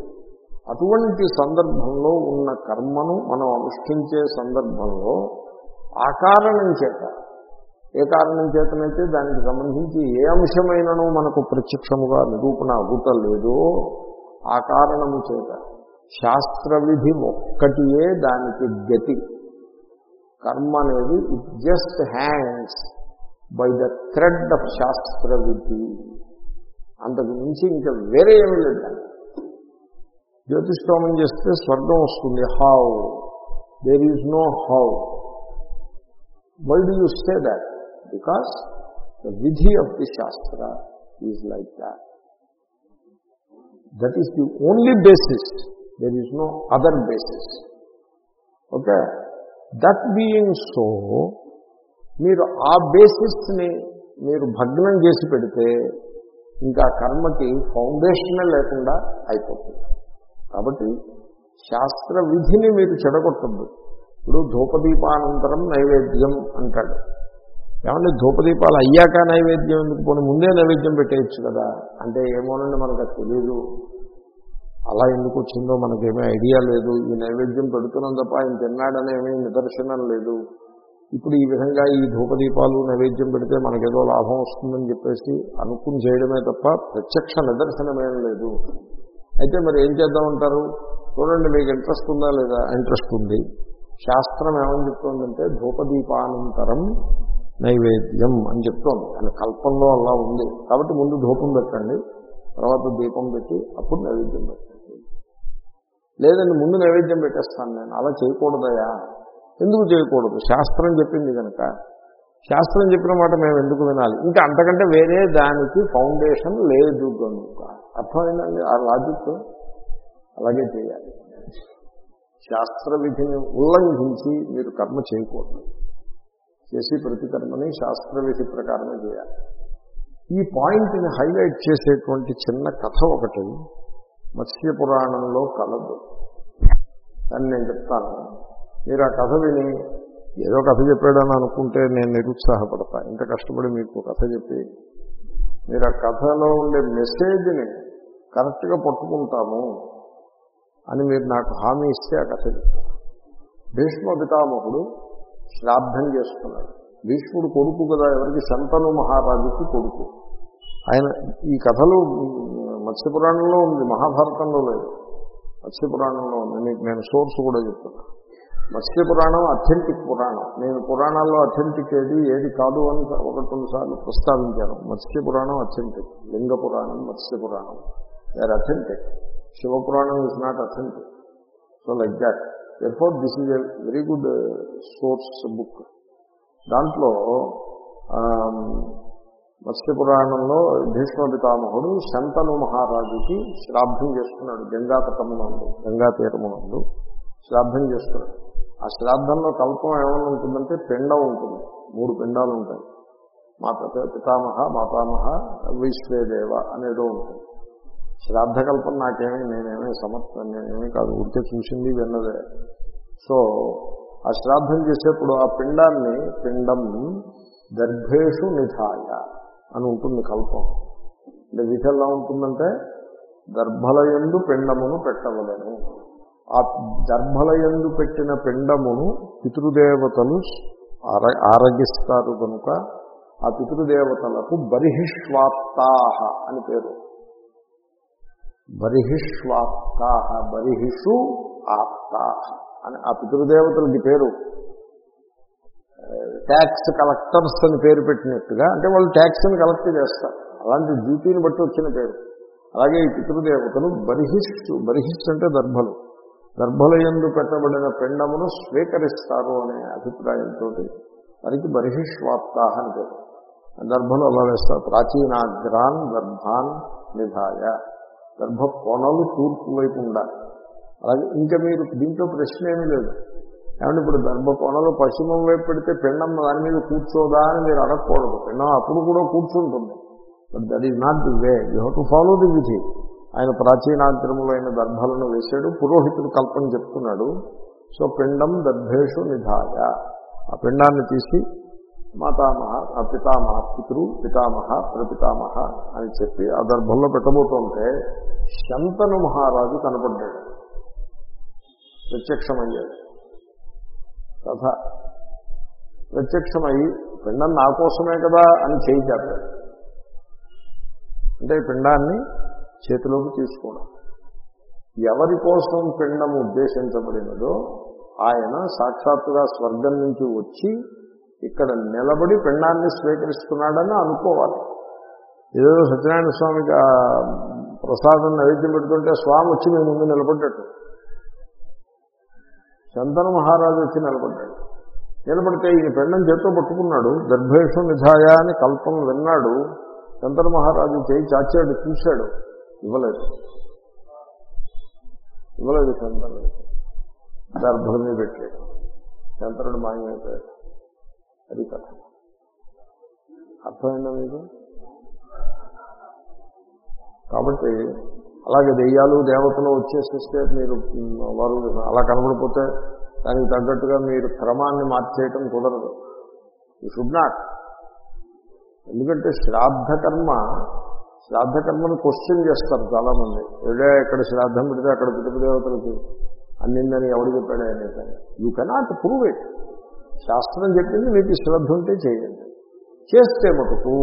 అటువంటి సందర్భంలో ఉన్న కర్మను మనం అనుష్ఠించే సందర్భంలో ఆ కారణం చేత ఏ కారణం చేతనైతే దానికి సంబంధించి ఏ అంశమైనను మనకు ప్రత్యక్షముగా నిరూపణ అగుతలేదో ఆ కారణము చేత శాస్త్ర విధి ఒక్కటియే దానికి గతి. కర్మ అనేది it just hangs by the thread of shastra vidhi అంతకు మించి ఇంకా వేరే ఏమీ లేదు దానికి. జ్యోతిష్ఠోమం చేస్తే స్వర్గం వస్తుంది. How there is no how why do you stay that because the vidhi of the shastra is like that that is the only basis there is no other basis okay that being so మీరు ఆ బేసిస్ని మీరు భగ్నం చేసి పెడితే ఇంకా కర్మకి ఫౌండేషనే లేకుండా అయిపోతుంది. కాబట్టి శాస్త్ర విధిని మీరు చెడగొట్టద్దు. ఇప్పుడు ధూపదీపానంతరం నైవేద్యం అంటాడు. ఏమంటే ధూపదీపాలు అయ్యాక నైవేద్యం ఎందుకు పోనీ? ముందే నైవేద్యం పెట్టేయచ్చు కదా. అంటే ఏమోనండి మనకు తెలియదు అలా ఎందుకు వచ్చిందో మనకేమీ ఐడియా లేదు. ఈ నైవేద్యం పెడుతున్నాం తప్ప ఆయన తిన్నాడని ఏమీ నిదర్శనం లేదు. ఇప్పుడు ఈ విధంగా ఈ ధూపదీపాలు నైవేద్యం పెడితే మనకేదో లాభం వస్తుందని చెప్పేసి అనుకుని చేయడమే తప్ప ప్రత్యక్ష నిదర్శనమేం లేదు. అయితే మరి ఏం చేద్దామంటారు చూడండి మీకు ఇంట్రెస్ట్ ఉందా లేదా? ఇంట్రెస్ట్ ఉంది. శాస్త్రం ఏమని చెప్తుందంటే ధూపదీపానంతరం నైవేద్యం అని చెప్తోంది. ఆయన కల్పంలో అలా ఉంది. కాబట్టి ముందు ధూపం పెట్టండి. తర్వాత దీపం పెట్టి అప్పుడు నైవేద్యం పెట్టండి. లేదండి ముందు నైవేద్యం పెట్టేస్తాను నేను. అలా చేయకూడదయా? ఎందుకు చేయకూడదు? శాస్త్రం చెప్పింది కనుక. శాస్త్రం చెప్పిన మాట మేము ఎందుకు వినాలి? ఇంకా అంతకంటే వేరే దానికి ఫౌండేషన్ లేదు కనుక. అర్థమైందండి? ఆ లాజిక్ అలాగే చేయాలి. శాస్త్ర విధిని ఉల్లంఘించి మీరు కర్మ చేయకూడదు. చేసి ప్రతి కర్మని శాస్త్రవిధి ప్రకారమే చేయాలి. ఈ పాయింట్ని హైలైట్ చేసేటువంటి చిన్న కథ ఒకటి మత్స్య పురాణంలో కలదు. అని నేను చెప్తాను. మీరు ఆ కథ విని ఏదో కథ చెప్పాడని అనుకుంటే నేను నిరుత్సాహపడతా. ఇంత కష్టపడి మీకు కథ చెప్పి మీరు ఆ కథలో ఉండే మెసేజ్ని కరెక్ట్గా పట్టుకుంటాము అని మీరు నాకు హామీ ఇస్తే ఆ కథ చెప్తాను. భీష్మ పితామహుడు శ్రాద్ధం చేసుకున్నాడు భీష్ముడు కొడుకు కదా ఎవరికి? శంతను మహారాజుకి కొడుకు. ఆయన ఈ కథలు మత్స్యపురాణంలో ఉంది మహాభారతంలో లేదు. మత్స్యపురాణంలో ఉంది. మీకు నేను సోర్స్ కూడా చెప్తున్నా. మత్స్యపురాణం అథెంటిక్ పురాణం. నేను పురాణాల్లో అథెంటిక్ ఏది ఏది కాదు అని ఒకటి రెండు సార్లు ప్రస్తావించాను. Matsya Purana authentic Linga Purana Matsya Purana. Where authentic Shiva Purana is not authentic so like that therefore this is a very good source book దాంట్లో మత్స్య పురాణంలో భీష్మ పితామహుడు శంతను మహారాజుకి శ్రాద్ధం చేస్తున్నాడు గంగాతటమునందు గంగా తీరమునందు శ్రాద్ధం చేస్తున్నాడు. ఆ శ్రాద్ధంలో కల్పం ఏమైనా ఉంటుందంటే పిండం ఉంటుంది మూడు పిండాలు ఉంటాయి. మాత పితామహ మాతామహ విశ్వేదేవ అనేదో ఉంటుంది. శ్రాద్ధకల్పన నాకేమీ నేనేమీ సమర్థ నేనేమీ కాదు ఉడితే చూసింది విన్నదే. సో ఆ శ్రాద్ధం చేసేప్పుడు ఆ పిండాన్ని పిండం గర్భేషు నిధాయ అని ఉంటుంది కల్పం. అంటే విధి ఎలా ఉంటుందంటే గర్భలయందు పిండమును పెట్టవలను. ఆ గర్భలయందు పెట్టిన పిండమును పితృదేవతలు ఆర ఆరగిస్తారు కనుక ఆ పితృదేవతలకు బరిహిష్వాత్తాహ అని పేరు. బరిహిష్వాప్తా బరిహిషు ఆప్తా అని ఆ పితృదేవతలకి పేరు. ట్యాక్స్ కలెక్టర్స్ అని పేరు పెట్టినట్టుగా అంటే వాళ్ళు ట్యాక్స్ని కలెక్ట్ చేస్తారు. అలాంటి డ్యూటీని బట్టి వచ్చిన పేరు. అలాగే ఈ పితృదేవతలు బరిహిష్టు బరిహిష్ అంటే దర్భలు. దర్భలయందు పెట్టబడిన పిండమును స్వీకరిస్తారు అనే అభిప్రాయంతో వారికి బరిహిష్వాప్తాహ అని పేరు. దర్భలు అలా వేస్తారు. ప్రాచీనాగ్రాన్ గర్భాన్ నిధాయ. గర్భ కొనలు తూర్పు వైపు ఉండాలి అలాగే ఇంకా మీరు దీంట్లో ప్రశ్న ఏమీ లేదు. ఏమంటే ఇప్పుడు గర్భ కొనలు పశ్చిమం వైపు పెడితే పిండం దాని మీద కూర్చోదా అని మీరు అడగకూడదు. పిండం అప్పుడు కూడా కూర్చుంటుంది. But that is not the way you have to follow the vidhi. ఆయన ప్రాచీనాగ్రములైన దర్భలను వేశాడు. పురోహితుడు కల్పన చెప్తున్నాడు. సో పిండం దర్భేషు నిధాయ. ఆ పిండాన్ని తీసి మాతామహ ఆ పితామహ పితృ పితామహ ప్రపితామహ అని చెప్పి ఆ దర్భంలో పెట్టబోతుంటే శంతను మహారాజు కనపడ్డాడు. ప్రత్యక్షమయ్యాడు. కథ. ప్రత్యక్షమై పిండం నా కోసమే కదా అని చేయి చేస్తాడు అంటే పిండాన్ని చేతిలోకి తీసుకోవడం. ఎవరి కోసం పిండం ఉద్దేశించబడినదో ఆయన సాక్షాత్తుగా స్వర్గం నుంచి వచ్చి ఇక్కడ నిలబడి పిండాన్ని స్వీకరిస్తున్నాడని అనుకోవాలి. ఏదో సత్యనారాయణ స్వామికి ఆ ప్రసాదం నైవేద్యం పెడుతుంటే స్వామి వచ్చి మీ ముందు నిలబడ్డట్టు శంతన మహారాజు వచ్చి నిలబడ్డాడు. నిలబడితే ఈయన పెండం చేత్తో పట్టుకున్నాడు. గర్భేషం నిధాయ అని కల్పం విన్నాడు. శంతన మహారాజు చేయి చాచాడు చూశాడు. ఇవ్వలేదు. ఇవ్వలేదు శంతనుడు గర్భమే పెట్టాడు శంతనుడు మాయమైపోయాడు. అది కథ. అర్థమైందా మీకు? కాబట్టి అలాగే దెయ్యాలు దేవతలు వచ్చేసేస్తే మీరు వారు అలా కనబడిపోతే దానికి తగ్గట్టుగా మీరు క్రమాన్ని మార్చేయటం కుదరదు. యూ షుడ్ నాట్ ఎందుకంటే శ్రాద్ధకర్మ శ్రాద్ధకర్మను క్వశ్చన్ చేస్తారు చాలామంది. ఎవడే ఎక్కడ శ్రాద్ధం పెడితే అక్కడ పితృదేవతలకి అన్నిందని ఎవడు చెప్పాడు అనేది యూ కెనాట్ ప్రూవ్ ఇట్ శాస్త్రం చెప్పింది మీకు శ్రద్ధ ఉంటే చేయండి. చేస్తే మటుకు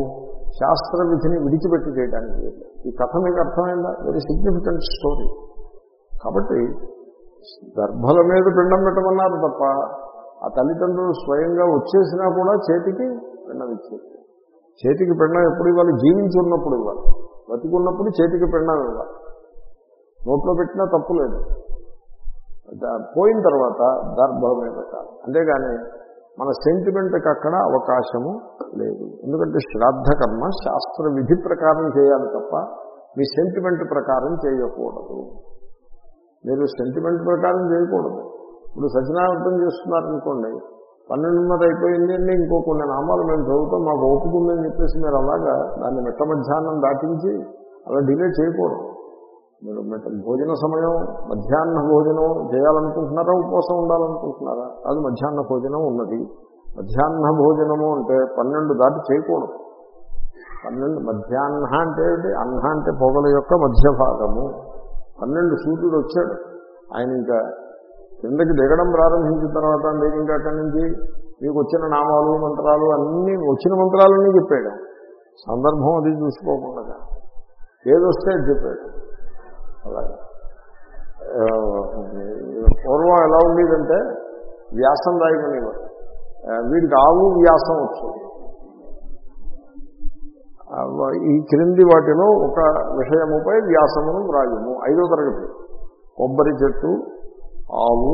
శాస్త్ర విధిని విడిచిపెట్టి చేయడానికి ఈ కథ మీకు అర్థమైందా? వెరీ సిగ్నిఫికెంట్ స్టోరీ కాబట్టి గర్భల మీద పిండం పెట్టమన్నారు తప్ప ఆ తల్లిదండ్రులు స్వయంగా వచ్చేసినా కూడా చేతికి పిండం ఇచ్చేది. చేతికి పిండం ఎప్పుడు ఇవ్వాలి? జీవించి ఉన్నప్పుడు ఇవ్వాలి. బతికున్నప్పుడు చేతికి పిండం ఇవ్వాలి. నోట్లో పెట్టినా తప్పు లేదు. పోయిన తర్వాత దర్భమే పెట్టాలి అంతేగాని మన సెంటిమెంట్కి అక్కడ అవకాశము లేదు. ఎందుకంటే శ్రాద్ధ కర్మ శాస్త్ర విధి ప్రకారం చేయాలి తప్ప మీ సెంటిమెంట్ ప్రకారం చేయకూడదు. మీరు సెంటిమెంట్ ప్రకారం చేయకూడదు. ఇప్పుడు సత్యనారాయణం చేస్తున్నారనుకోండి పన్నెండున్నర అయిపోయింది అండి ఇంకో కొన్ని నామాలు మేము చదువుతాం మాకు ఒప్పుకుందని చెప్పేసి మీరు అలాగా దాన్ని మెట్ట మధ్యాహ్నం దాటించి అలా డిలే చేయకూడదు. మీరు భోజన సమయం మధ్యాహ్న భోజనం చేయాలనుకుంటున్నారా ఉపవాసం ఉండాలనుకుంటున్నారా? అది మధ్యాహ్న భోజనం ఉన్నది. మధ్యాహ్న భోజనము అంటే పన్నెండు దాటి చేయకూడదు. పన్నెండు మధ్యాహ్న అంటే అన్న అంటే పొగల యొక్క మధ్య భాగము పన్నెండు సూర్యుడు వచ్చాడు. ఆయన ఇంకా కిందకి దిగడం ప్రారంభించిన తర్వాత మీరు ఇంకా అక్కడి నుంచి మీకు వచ్చిన నామాలు మంత్రాలు అన్నీ వచ్చిన మంత్రాలన్నీ చెప్పాడు. సందర్భం అది చూసుకోకుండా ఏదొస్తే చెప్పాడు. అలాగే. పూర్వం ఎలా ఉండేదంటే వ్యాసం రాయమనేవారు. వీడికి ఆవు వ్యాసం వచ్చింది ఈ క్రింది వాటిలో ఒక విషయముపై వ్యాసమును రాయము ఐదో తరగతి. కొబ్బరి చెట్టు ఆవు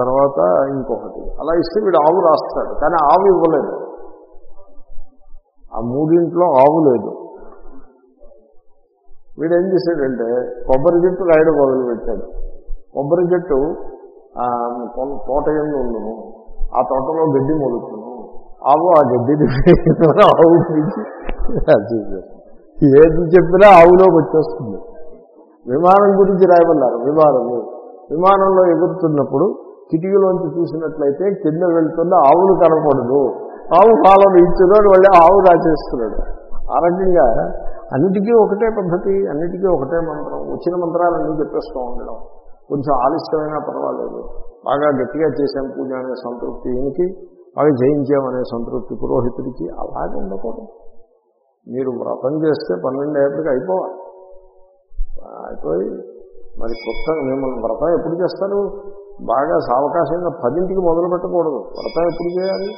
తర్వాత ఇంకొకటి. అలా ఇస్తే వీడు ఆవు రాస్తాడు. కానీ ఆవు ఇవ్వలేదు. ఆ మూడింట్లో ఆవు లేదు. వీడు ఏం చేశాడంటే కొబ్బరి చెట్టు రాయడం మొదలుపెట్టాడు కొబ్బరి చెట్టు తోట ఎందు ఉండును. ఆ తోటలో గడ్డి మొలుచును ఆవు ఆ గడ్డిని ఆవు ఏది చెప్పినా ఆవులోకి వచ్చేస్తుంది. విమానం గురించి రాయబడ్డారు విమానము విమానంలో ఎగురుతున్నప్పుడు కిటికీలోంచి చూసినట్లయితే కింద వెళ్తున్న ఆవులు కనపడదు. ఆవు పాలన ఇచ్చున్నాడు మళ్ళీ ఆవు రాచేస్తున్నాడు ఆ రకంగా అన్నిటికీ ఒకటే పద్ధతి అన్నిటికీ ఒకటే మంత్రం. వచ్చిన మంత్రాలన్నీ చెప్పేస్తూ ఉండడం. కొంచెం ఆలస్యమైనా పర్వాలేదు. బాగా గట్టిగా చేసాం పూజ అనే సంతృప్తి ఈయనకి బాగా జయించామనే సంతృప్తి పురోహితుడికి. అలాగే ఉండకూడదు. మీరు వ్రతం చేస్తే పన్నెండు ఏళ్ళకి అయిపోవాలి. అయిపోయి మరి కొత్త మిమ్మల్ని వ్రతం ఎప్పుడు చేస్తారు? బాగా సావకాశంగా పదింటికి మొదలు పెట్టకూడదు వ్రతం ఎప్పుడు చేయాలి?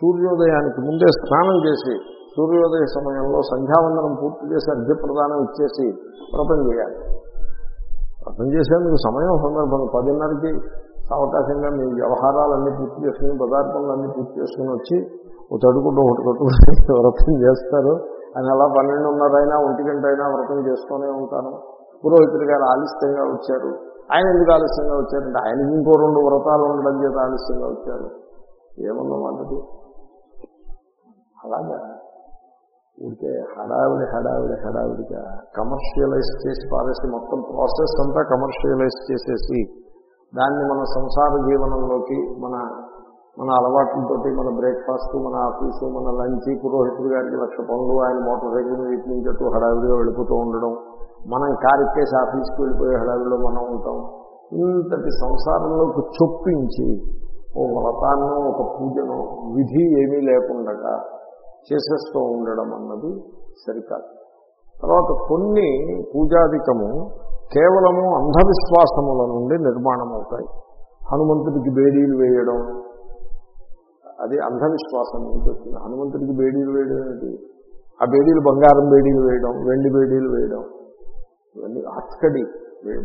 సూర్యోదయానికి ముందే స్నానం చేసి సూర్యోదయ సమయంలో సంధ్యావందనం పూర్తి చేసి అర్ఘ్యప్రదానం ఇచ్చేసి వ్రతం చేయాలి. వ్రతం చేసేందుకు సమయం సందర్భం. పదిన్నరకి అవకాశంగా మీ వ్యవహారాలన్నీ పూర్తి చేసుకుని పదార్థాలన్నీ పూర్తి చేసుకుని వచ్చి ఒక తడుకుంటూ ఒకటి కొట్టుకుని <laughs> వ్రతం చేస్తారు. అని అలా పన్నెండున్నర అయినా ఒంటి గంట అయినా వ్రతం చేస్తూనే ఉంటాను పురోహితుడు గారు ఆలస్యంగా వచ్చారు. ఆయన ఎందుకు ఆలస్యంగా వచ్చారంటే ఆయనకి ఇంకో రెండు వ్రతాలు ఉండడం చేత ఆలస్యంగా వచ్చారు. ఏమన్నమాటది అలాగా? ఊరికే హడావిడి హడావిడి హడావిడిగా కమర్షియలైజ్ చేసి పారేసి మొత్తం ప్రాసెస్ అంతా కమర్షియలైజ్ చేసేసి దాన్ని మన సంసార జీవనంలోకి మన మన అలవాట్లతోటి మన బ్రేక్ఫాస్ట్ మన ఆఫీసు మన లంచ్ పురోహితుడు గారికి లక్ష పనులు ఆయన మోటార్ సైకిల్ మీద నుంచి అటు హడావిడిగా వెళ్ళిపోతూ ఉండడం మనం కారెక్కేసి ఆఫీస్కి వెళ్ళిపోయే హడావిడిలో మనం ఉంటాం. ఇంతటి సంసారంలోకి చొప్పించి ఓ వ్రతాన్నో ఒక పూజను విధి ఏమీ లేకుండా చేసేస్తూ ఉండడం అన్నది సరికాదు. తర్వాత కొన్ని పూజాధికము కేవలము అంధవిశ్వాసముల నుండి నిర్మాణం అవుతాయి హనుమంతుడికి బేడీలు వేయడం అది అంధవిశ్వాసం నుంచి వచ్చింది హనుమంతుడికి బేడీలు వేయడం ఏంటి? ఆ బేడీలు బంగారం బేడీలు వేయడం వెండి బేడీలు వేయడం ఇవన్నీ అక్కడి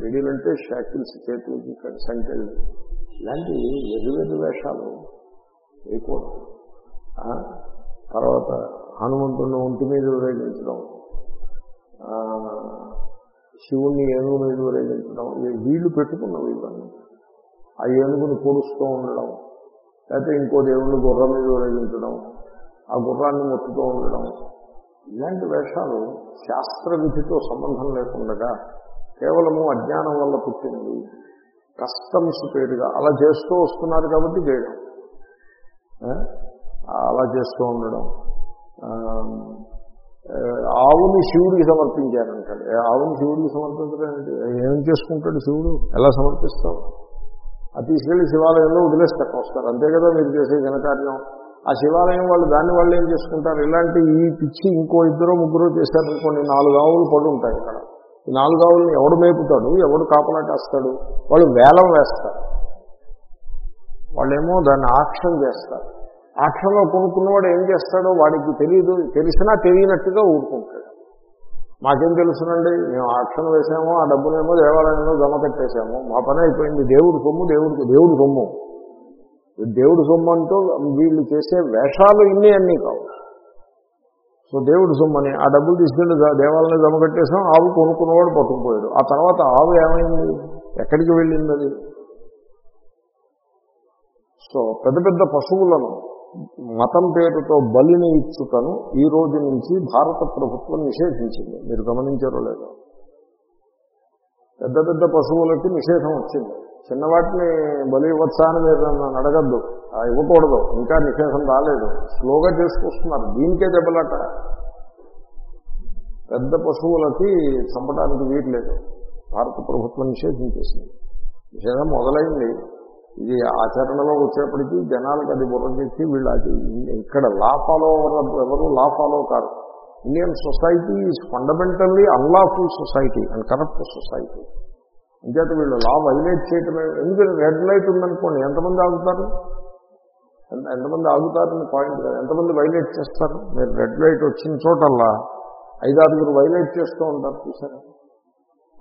బేడీలు అంటే షాకిల్స్ చేతులకి సంఖ్యలు ఇలాంటి ఎదురు వేషాలు వేయకూడదు. తర్వాత హనుమంతుడిని ఒంటి మీద ఊరేగించడం శివుణ్ణి ఏనుగు మీద ఊరేగించడం వీళ్ళు పెట్టుకున్నవి ఇవన్నీ. ఆ ఏనుగుని పొడుస్తూ ఉండడం. లేకపోతే ఇంకో దేవుణ్ణి గుర్రం మీద ఊరేగించడం ఆ గుర్రాన్ని మొత్తుతూ ఉండడం. ఇలాంటి వేషాలు శాస్త్ర విధితో సంబంధం లేకుండా కేవలము అజ్ఞానం వల్ల పుట్టింది. కస్టమ్స్ పేరుగా. అలా చేస్తూ వస్తున్నారు కాబట్టి చేయడం అలా చేస్తూ ఉండడం. ఆవుని శివుడికి సమర్పించారంటాడు. ఆవుని శివుడికి సమర్పించడం ఏం చేసుకుంటాడు శివుడు? ఎలా సమర్పిస్తావు? అది తీసుకెళ్ళి శివాలయంలో వదిలేస్తారు వస్తారు. అంతే కదా మీరు చేసే ఘనకార్యం. ఆ శివాలయం వాళ్ళు దాన్ని వాళ్ళు ఏం చేసుకుంటారు? ఇలాంటి ఈ పిచ్చి ఇంకో ఇద్దరు ముగ్గురు చేశారనుకోండి నాలుగు ఆవులు పడి ఉంటాయి ఇక్కడ. ఈ నాలుగు ఆవులను ఎవడు మేపుతాడు? ఎవడు కాపలాటేస్తాడు వాళ్ళు వేలం వేస్తారు. వాళ్ళేమో దాన్ని ఆక్షన్ చేస్తారు. ఆక్షన్లో కొనుక్కున్నవాడు ఏం చేస్తాడో వాడికి తెలియదు తెలిసినా తెలియనట్టుగా ఊరుకుంటాడు. మాకేం తెలుసునండి? మేము ఆక్షన్ వేసాము ఆ డబ్బునేమో దేవాలయంలో జమ కట్టేశాము. మా పని అయిపోయింది. దేవుడి సొమ్ము దేవుడికి దేవుడి సొమ్ము. దేవుడి సొమ్ము అంటూ వీళ్ళు చేసే వేషాలు ఇన్ని అన్నీ కావు. సో దేవుడి సొమ్మని ఆ డబ్బులు తీసుకెళ్ళి ద- దేవాలయంలో జమ కట్టేసాం ఆవు కొనుక్కున్నవాడు పట్టుకుపోయాడు. ఆ తర్వాత ఆవు ఏమైంది? ఎక్కడికి వెళ్ళింది అది? సో పెద్ద పెద్ద పశువులను మతం పేరుతో బలిని ఇచ్చుటను ఈ రోజు నుంచి భారత ప్రభుత్వం నిషేధించింది. మీరు గమనించారో లేదో. పెద్ద పెద్ద పశువులకి నిషేధం వచ్చింది. చిన్నవాటిని బలి ఇవ్వచ్చా అని మీరు నన్ను అడగద్దు. ఆ, ఇవ్వకూడదు. ఇంకా నిషేధం రాలేదు. స్లోగా చేసుకొస్తున్నారు. దీనికే దెబ్బలాట. పెద్ద పశువులకి చంపడానికి వీరలేదు భారత ప్రభుత్వం నిషేధించేసింది. నిషేధం మొదలైంది. ఇది ఆచరణలో వచ్చేప్పటికీ జనాలకు అది బుర్రకెక్కి వీళ్ళు అది ఇక్కడ లా ఫాలో ఎవరు లా ఫాలో కాదు Indian society is fundamentally unlawful society and corrupt society అంచేత వీళ్ళు లా వైలేట్ చేయటమే? ఎందుకంటే రెడ్ లైట్ ఉందనుకోండి ఎంతమంది ఆగుతారు? ఎంతమంది ఆగుతారని పాయింట్ కాదు. ఎంతమంది వైలేట్ చేస్తారు? మీరు రెడ్ లైట్ వచ్చిన చోటల్లా ఐదారుగురు వైలేట్ చేస్తూ ఉంటారు చూసారా?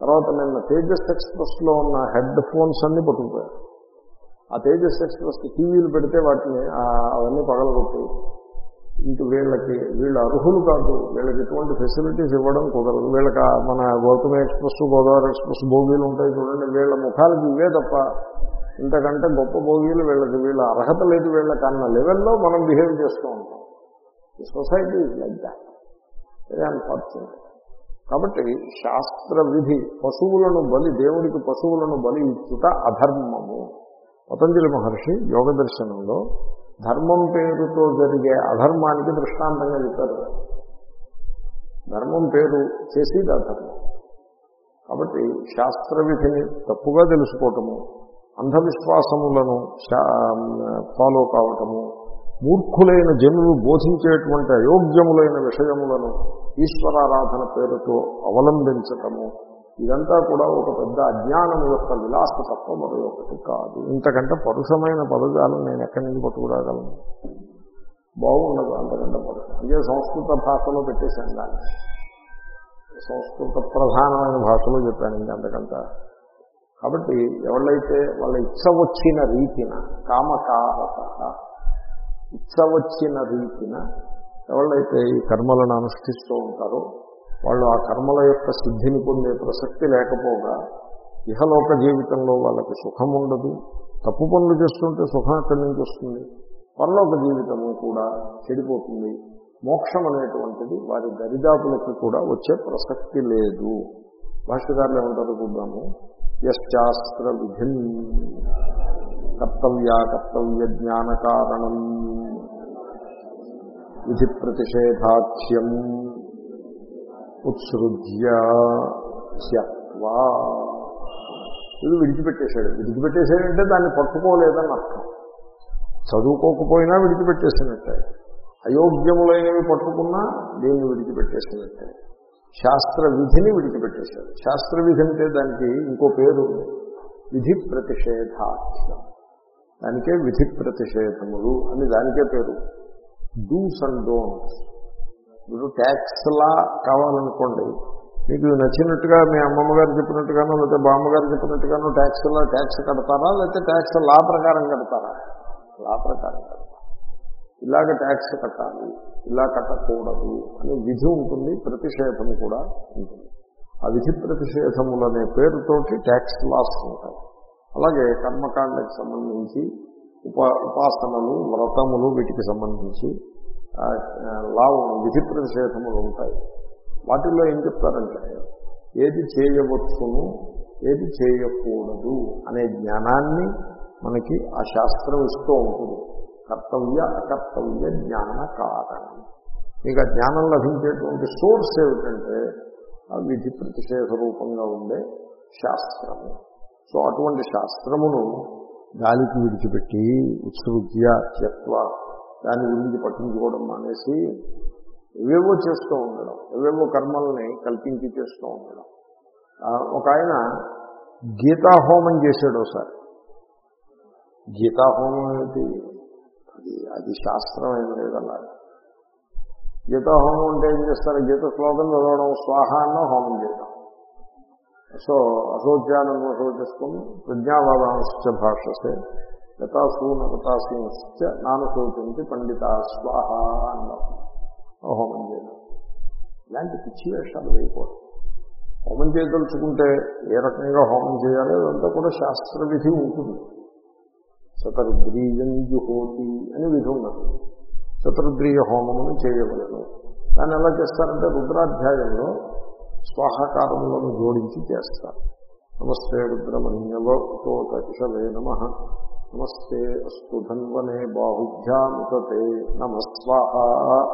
తర్వాత నిన్న తేజస్ ఎక్స్ప్రెస్లో ఉన్న హెడ్ ఫోన్స్ అన్ని పట్టుకుపోయారు. ఆ తేజస్ ఎక్స్ప్రెస్ టీవీలు పెడితే వాటిని అవన్నీ పగలగొట్టి ఇంక వీళ్ళకి వీళ్ళు అర్హులు కాదు. వీళ్ళకి ఎటువంటి ఫెసిలిటీస్ ఇవ్వడం కుదరదు. వీళ్ళకి మన గౌతమ ఎక్స్ప్రెస్ గోదావరి ఎక్స్ప్రెస్ బోగీలు ఉంటాయి చూడండి. వీళ్ళ ముఖాలకి ఇవే తప్ప ఇంతకంటే గొప్ప భోగీలు వీళ్ళకి వీళ్ళ అర్హత లేదు వీళ్ళకి అన్న లెవెల్లో మనం బిహేవ్ చేస్తూ ఉంటాం. ఈ society is like that very unfortunate కాబట్టి శాస్త్ర విధి పశువులను బలి దేవుడికి పశువులను బలి ఇచ్చుట అధర్మము. పతంజలి మహర్షి యోగ దర్శనంలో ధర్మం పేరుతో జరిగే అధర్మానికి దృష్టాంతంగా చెప్పారు. ధర్మం పేరు చేసేది అధర్మం కాబట్టి శాస్త్ర విధిని తప్పుగా తెలుసుకోవటము అంధవిశ్వాసములను ఫాలో కావటము మూర్ఖులైన జనులు బోధించేటువంటి అయోగ్యములైన విషయములను ఈశ్వరారాధన పేరుతో అవలంబించటము ఇదంతా కూడా ఒక పెద్ద అజ్ఞానం యొక్క విలాస తప్ప ఒకటి కాదు. ఇంతకంటే పరుషమైన పదజాలం నేను ఎక్కడి నుంచి పట్టుకురాగలను? బాగుండదు అంతకంటే పరుషం. అదే సంస్కృత భాషలో పెట్టేశాను దాన్ని. సంస్కృత ప్రధానమైన భాషలో చెప్పాను ఇంకంతకంత కాబట్టి ఎవళ్ళైతే వాళ్ళ ఇచ్చ వచ్చిన రీతిన కామకారత ఇచ్చ వచ్చిన రీతిన ఎవళ్ళైతే ఈ కర్మలను అనుష్ఠిస్తూ ఉంటారో వాళ్ళు ఆ కర్మల యొక్క సిద్ధిని పొందే ప్రసక్తి లేకపోగా ఇహలోక జీవితంలో వాళ్ళకి సుఖం ఉండదు. తప్పు పనులు చేస్తుంటే సుఖం ఎక్కడి నుంచి వస్తుంది? పరలోక జీవితము కూడా చెడిపోతుంది. మోక్షం అనేటువంటిది వారి దరిదాపులకు కూడా వచ్చే ప్రసక్తి లేదు. భాష్యకారులు ఏమంటారు చూద్దాము. యశాస్త్ర విధి కర్తవ్యా కర్తవ్య జ్ఞాన కారణం. విధి ప్రతిషేధాఖ్యం. ఉత్సృజ్య త్యక్వా. ఇది విడిచిపెట్టేశాడు. విడిచిపెట్టేశాడంటే దాన్ని పట్టుకోలేదని అర్థం. చదువుకోకపోయినా విడిచిపెట్టేసినట్టే. అయోగ్యములైనవి పట్టుకున్నా దీన్ని విడిచిపెట్టేసినట్టే. శాస్త్ర విధిని విడిచిపెట్టేశాడు. శాస్త్ర విధి అంటే దానికి ఇంకో పేరు విధి ప్రతిషేధాఖ్యం దానికే విధి ప్రతిషేధములు అని దానికే పేరు. డూస్ అండ్ డోన్స్ మీరు ట్యాక్స్ లా కావాలనుకోండి మీకు నచ్చినట్టుగా మీ అమ్మమ్మ గారు చెప్పినట్టుగానో లేకపోతే బామ్మగారు చెప్పినట్టుగానో ట్యాక్స్ లా ట్యాక్స్ కడతారా లేకపోతే ట్యాక్స్ లా ప్రకారం కడతారా? లా ప్రకారం కడతారా. ఇలాగ ట్యాక్స్ కట్టాలి ఇలా కట్టకూడదు అని విధి ఉంటుంది ప్రతిషేధం కూడా ఉంటుంది. ఆ విధి ప్రతిషేధములనే పేరుతోటి ట్యాక్స్ లాస్ ఉంటాయి. అలాగే కర్మకాండకి సంబంధించి ఉపా ఉపాసనలు వ్రతములు వీటికి సంబంధించి లా విధి ప్రతిషేధములు ఉంటాయి. వాటిల్లో ఏం చెప్తారంటే ఏది చేయవచ్చును ఏది చేయకూడదు అనే జ్ఞానాన్ని మనకి ఆ శాస్త్రం ఇస్తూ ఉంటుంది. కర్తవ్య అకర్తవ్య జ్ఞాన కారణం. మీకు ఆ జ్ఞానం లభించేటువంటి సోర్స్ ఏమిటంటే ఆ విధి ప్రతిషేధ రూపంగా ఉండే శాస్త్రము. సో అటువంటి శాస్త్రమును గాలికి విడిచిపెట్టి ఉత్సృజ్య త్యత్వ దాని గురించి పట్టించుకోవడం మానేసి ఏవేవో చేస్తూ ఉండడం ఏవేవో కర్మల్ని కల్పించి చేస్తూ ఉండడం. ఒక ఆయన గీతాహోమం చేశాడు ఒకసారి. గీతాహోమం ఏంటి అది అది శాస్త్రం ఏం లేదన్నా గీతాహోమం అంటే ఏం చేస్తారు? గీత శ్లోకం చదవడం స్వాహ అన్న హోమం చేయడం సో అశోచ్యానంద శోచిస్తాం ప్రజ్ఞావాదాంశ భాషసే. యథాసూన యథాసీనశ్చ నాను పండిత స్వాహ అన్నారు హోమం చేయడం ఇలాంటి పిచ్చి వేషాలు వేయకూడదు. హోమం చేయదలుచుకుంటే ఏ రకంగా హోమం చేయాలి అదంతా కూడా శాస్త్ర విధి ఉంటుంది. శతరుద్రీయం జుహోతి అని విధి ఉన్నది. శతరుద్రీయ హోమమును చేయవలను. దాన్ని ఎలా చేస్తారంటే రుద్రాధ్యాయంలో స్వాహకారములను జోడించి చేస్తారు. నమస్తే రుద్రమన్యవే నమ. నమస్తే అస్తు ధన్వనే బాహుభ్యాముతే నమస్వాహ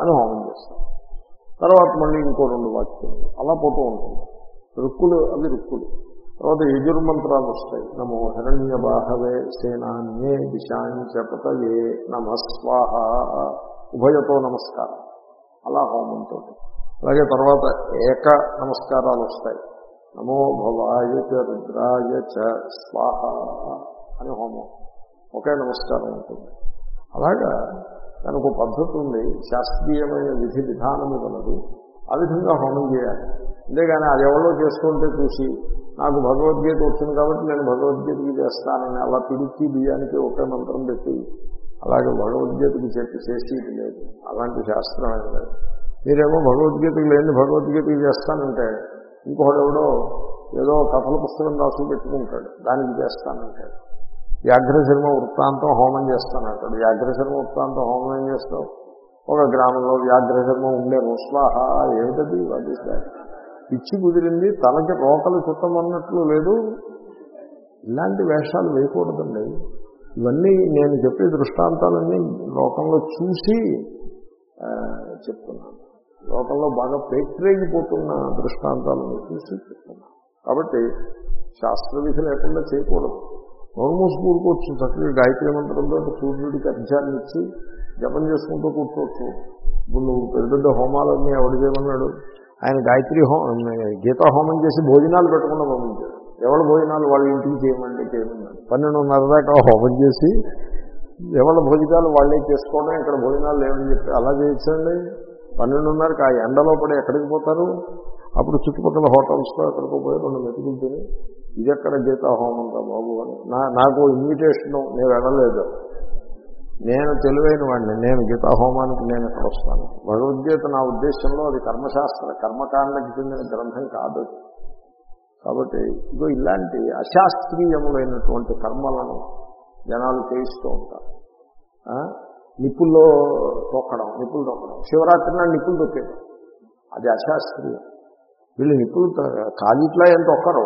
అని హోమం చేస్తాం. తర్వాత మళ్ళీ ఇంకో రెండు వాక్యాలు. అలా పోతూ ఉంటుంది రుక్కులు అవి రుక్కులు తర్వాత యజుర్మంత్రాలు వస్తాయి. నమో హిరణ్య బాహవే సేనాన్యే దిశాంచపతయే నమ స్వాహ. ఉభయతో నమస్కారం. అలా హోమంతో అలాగే తర్వాత ఏక నమస్కారాలు వస్తాయి. నమో భవాయ చ రుద్రాయ చ స్వాహ అని హోమం. ఒకే నమస్కారం ఉంటుంది. అలాగా దానికి పద్ధతి ఉంది శాస్త్రీయమైన విధి విధానము కలదు ఆ విధంగా హోమం చేయాలి. అంతేగాని అది ఎవరో చేసుకుంటే చూసి నాకు భగవద్గీత వచ్చింది కాబట్టి నేను భగవద్గీతకి చేస్తానని అలా పిలిచి బియ్యానికి ఒకే మంత్రం పెట్టి అలాగే భగవద్గీతకి చెప్పి చేసేది లేదు. అలాంటి శాస్త్రం ఏం లేదు. మీరేమో భగవద్గీతకి లేని భగవద్గీతకి చేస్తానంటే ఇంకొకడు ఏదో కథల పుస్తకం రాసు పెట్టుకుంటాడు దానికి చేస్తానంటాడు. వ్యాఘ్రశర్మ వృత్తాంతం హోమం చేస్తాను అక్కడ వ్యాఘ్రశర్మ వృత్తాంతం హోమం ఏం చేస్తావు? ఒక గ్రామంలో వ్యాఘ్రశర్మ ఉండే స్వాహ ఏమిటది? అది పిచ్చి కుదిరింది తలకి రోకలు చుట్టమన్నట్లు లేదు. ఇలాంటి వేషాలు వేయకూడదండి. ఇవన్నీ నేను చెప్పే దృష్టాంతాలన్నీ లోకంలో చూసి చెప్తున్నాను. లోకంలో బాగా పేట్రేగిపోతున్న దృష్టాంతాలను చూసి చెప్తున్నాను. కాబట్టి శాస్త్ర విధి లేకుండా చేయకూడదు. నోరు మూసి కూడుకోవచ్చు చక్కగా గాయత్రి మంత్రంతో సూర్యుడికి అధ్యాన్ని ఇచ్చి జపం చేసుకుంటూ కూర్చోవచ్చు. ఇప్పుడు నువ్వు పెద్ద పెద్ద హోమాలన్నీ ఎవడు చేయమన్నాడు. ఆయన గాయత్రి హోమ గీతా హోమం చేసి భోజనాలు పెట్టకుండా పంపించాడు. ఎవరి భోజనాలు? వాళ్ళ ఇంటికి చేయమండి చేయమన్నాడు. పన్నెండున్నర దాకా హోమం చేసి ఎవరి భోజనాలు వాళ్ళే చేసుకోవడం ఇక్కడ భోజనాలు లేవని చెప్పి అలా చేయించండి. పన్నెండున్నరకి ఆ ఎండలో పడి ఎక్కడికి పోతారు? అప్పుడు చుట్టుపక్కల హోటల్స్లో ఎక్కడికి పోయి రెండు మెతుకులు తిని ఇది ఎక్కడ గీతా హోమం రా బాబు అని. నా నాకు ఇన్విటేషన్ నేను వెళ్ళలేదు నేను తెలివైన వాడిని. నేను గీతా హోమానికి నేను ఇక్కడ వస్తాను. భగవద్గీత నా ఉద్దేశంలో అది కర్మశాస్త్ర కర్మకాండకి చెందిన గ్రంథం కాదు. కాబట్టి ఇదో ఇలాంటి అశాస్త్రీయములైనటువంటి కర్మలను జనాలు చేయిస్తూ ఉంటారు. నిప్పుల్లో తొక్కడం నిప్పులు తొక్కడం శివరాత్రి నాడు నిప్పులు తొక్కేది అది అశాస్త్రీయం. వీళ్ళు నిప్పులు కాలిట్లా ఏం తొక్కరు.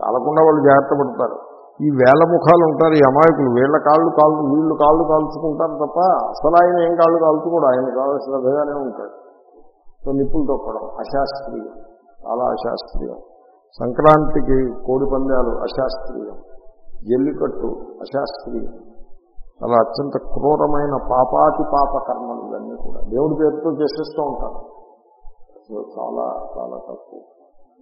కాలకుండా వాళ్ళు జాగ్రత్త పడతారు. ఈ వేల ముఖాలు ఉంటారు ఈ అమాయకులు. వీళ్ళ కాళ్ళు కాలు వీళ్ళు కాళ్ళు కాల్చుకుంటారు తప్ప అసలు ఆయన ఏం కాళ్ళు కాల్చుకోడు. ఆయన కావాల్సిన శ్రద్ధగానే ఉంటాడు. సో నిప్పులు తొక్కడం అశాస్త్రీయం. చాలా అశాస్త్రీయం. సంక్రాంతికి కోడి పందాలు అశాస్త్రీయం. జల్లికట్టు అశాస్త్రీయం. చాలా అత్యంత క్రూరమైన పాపాతి పాప కర్మలు ఇవన్నీ కూడా దేవుడి పేరుతో చేసేస్తూ ఉంటారు. చాలా చాలా తక్కువ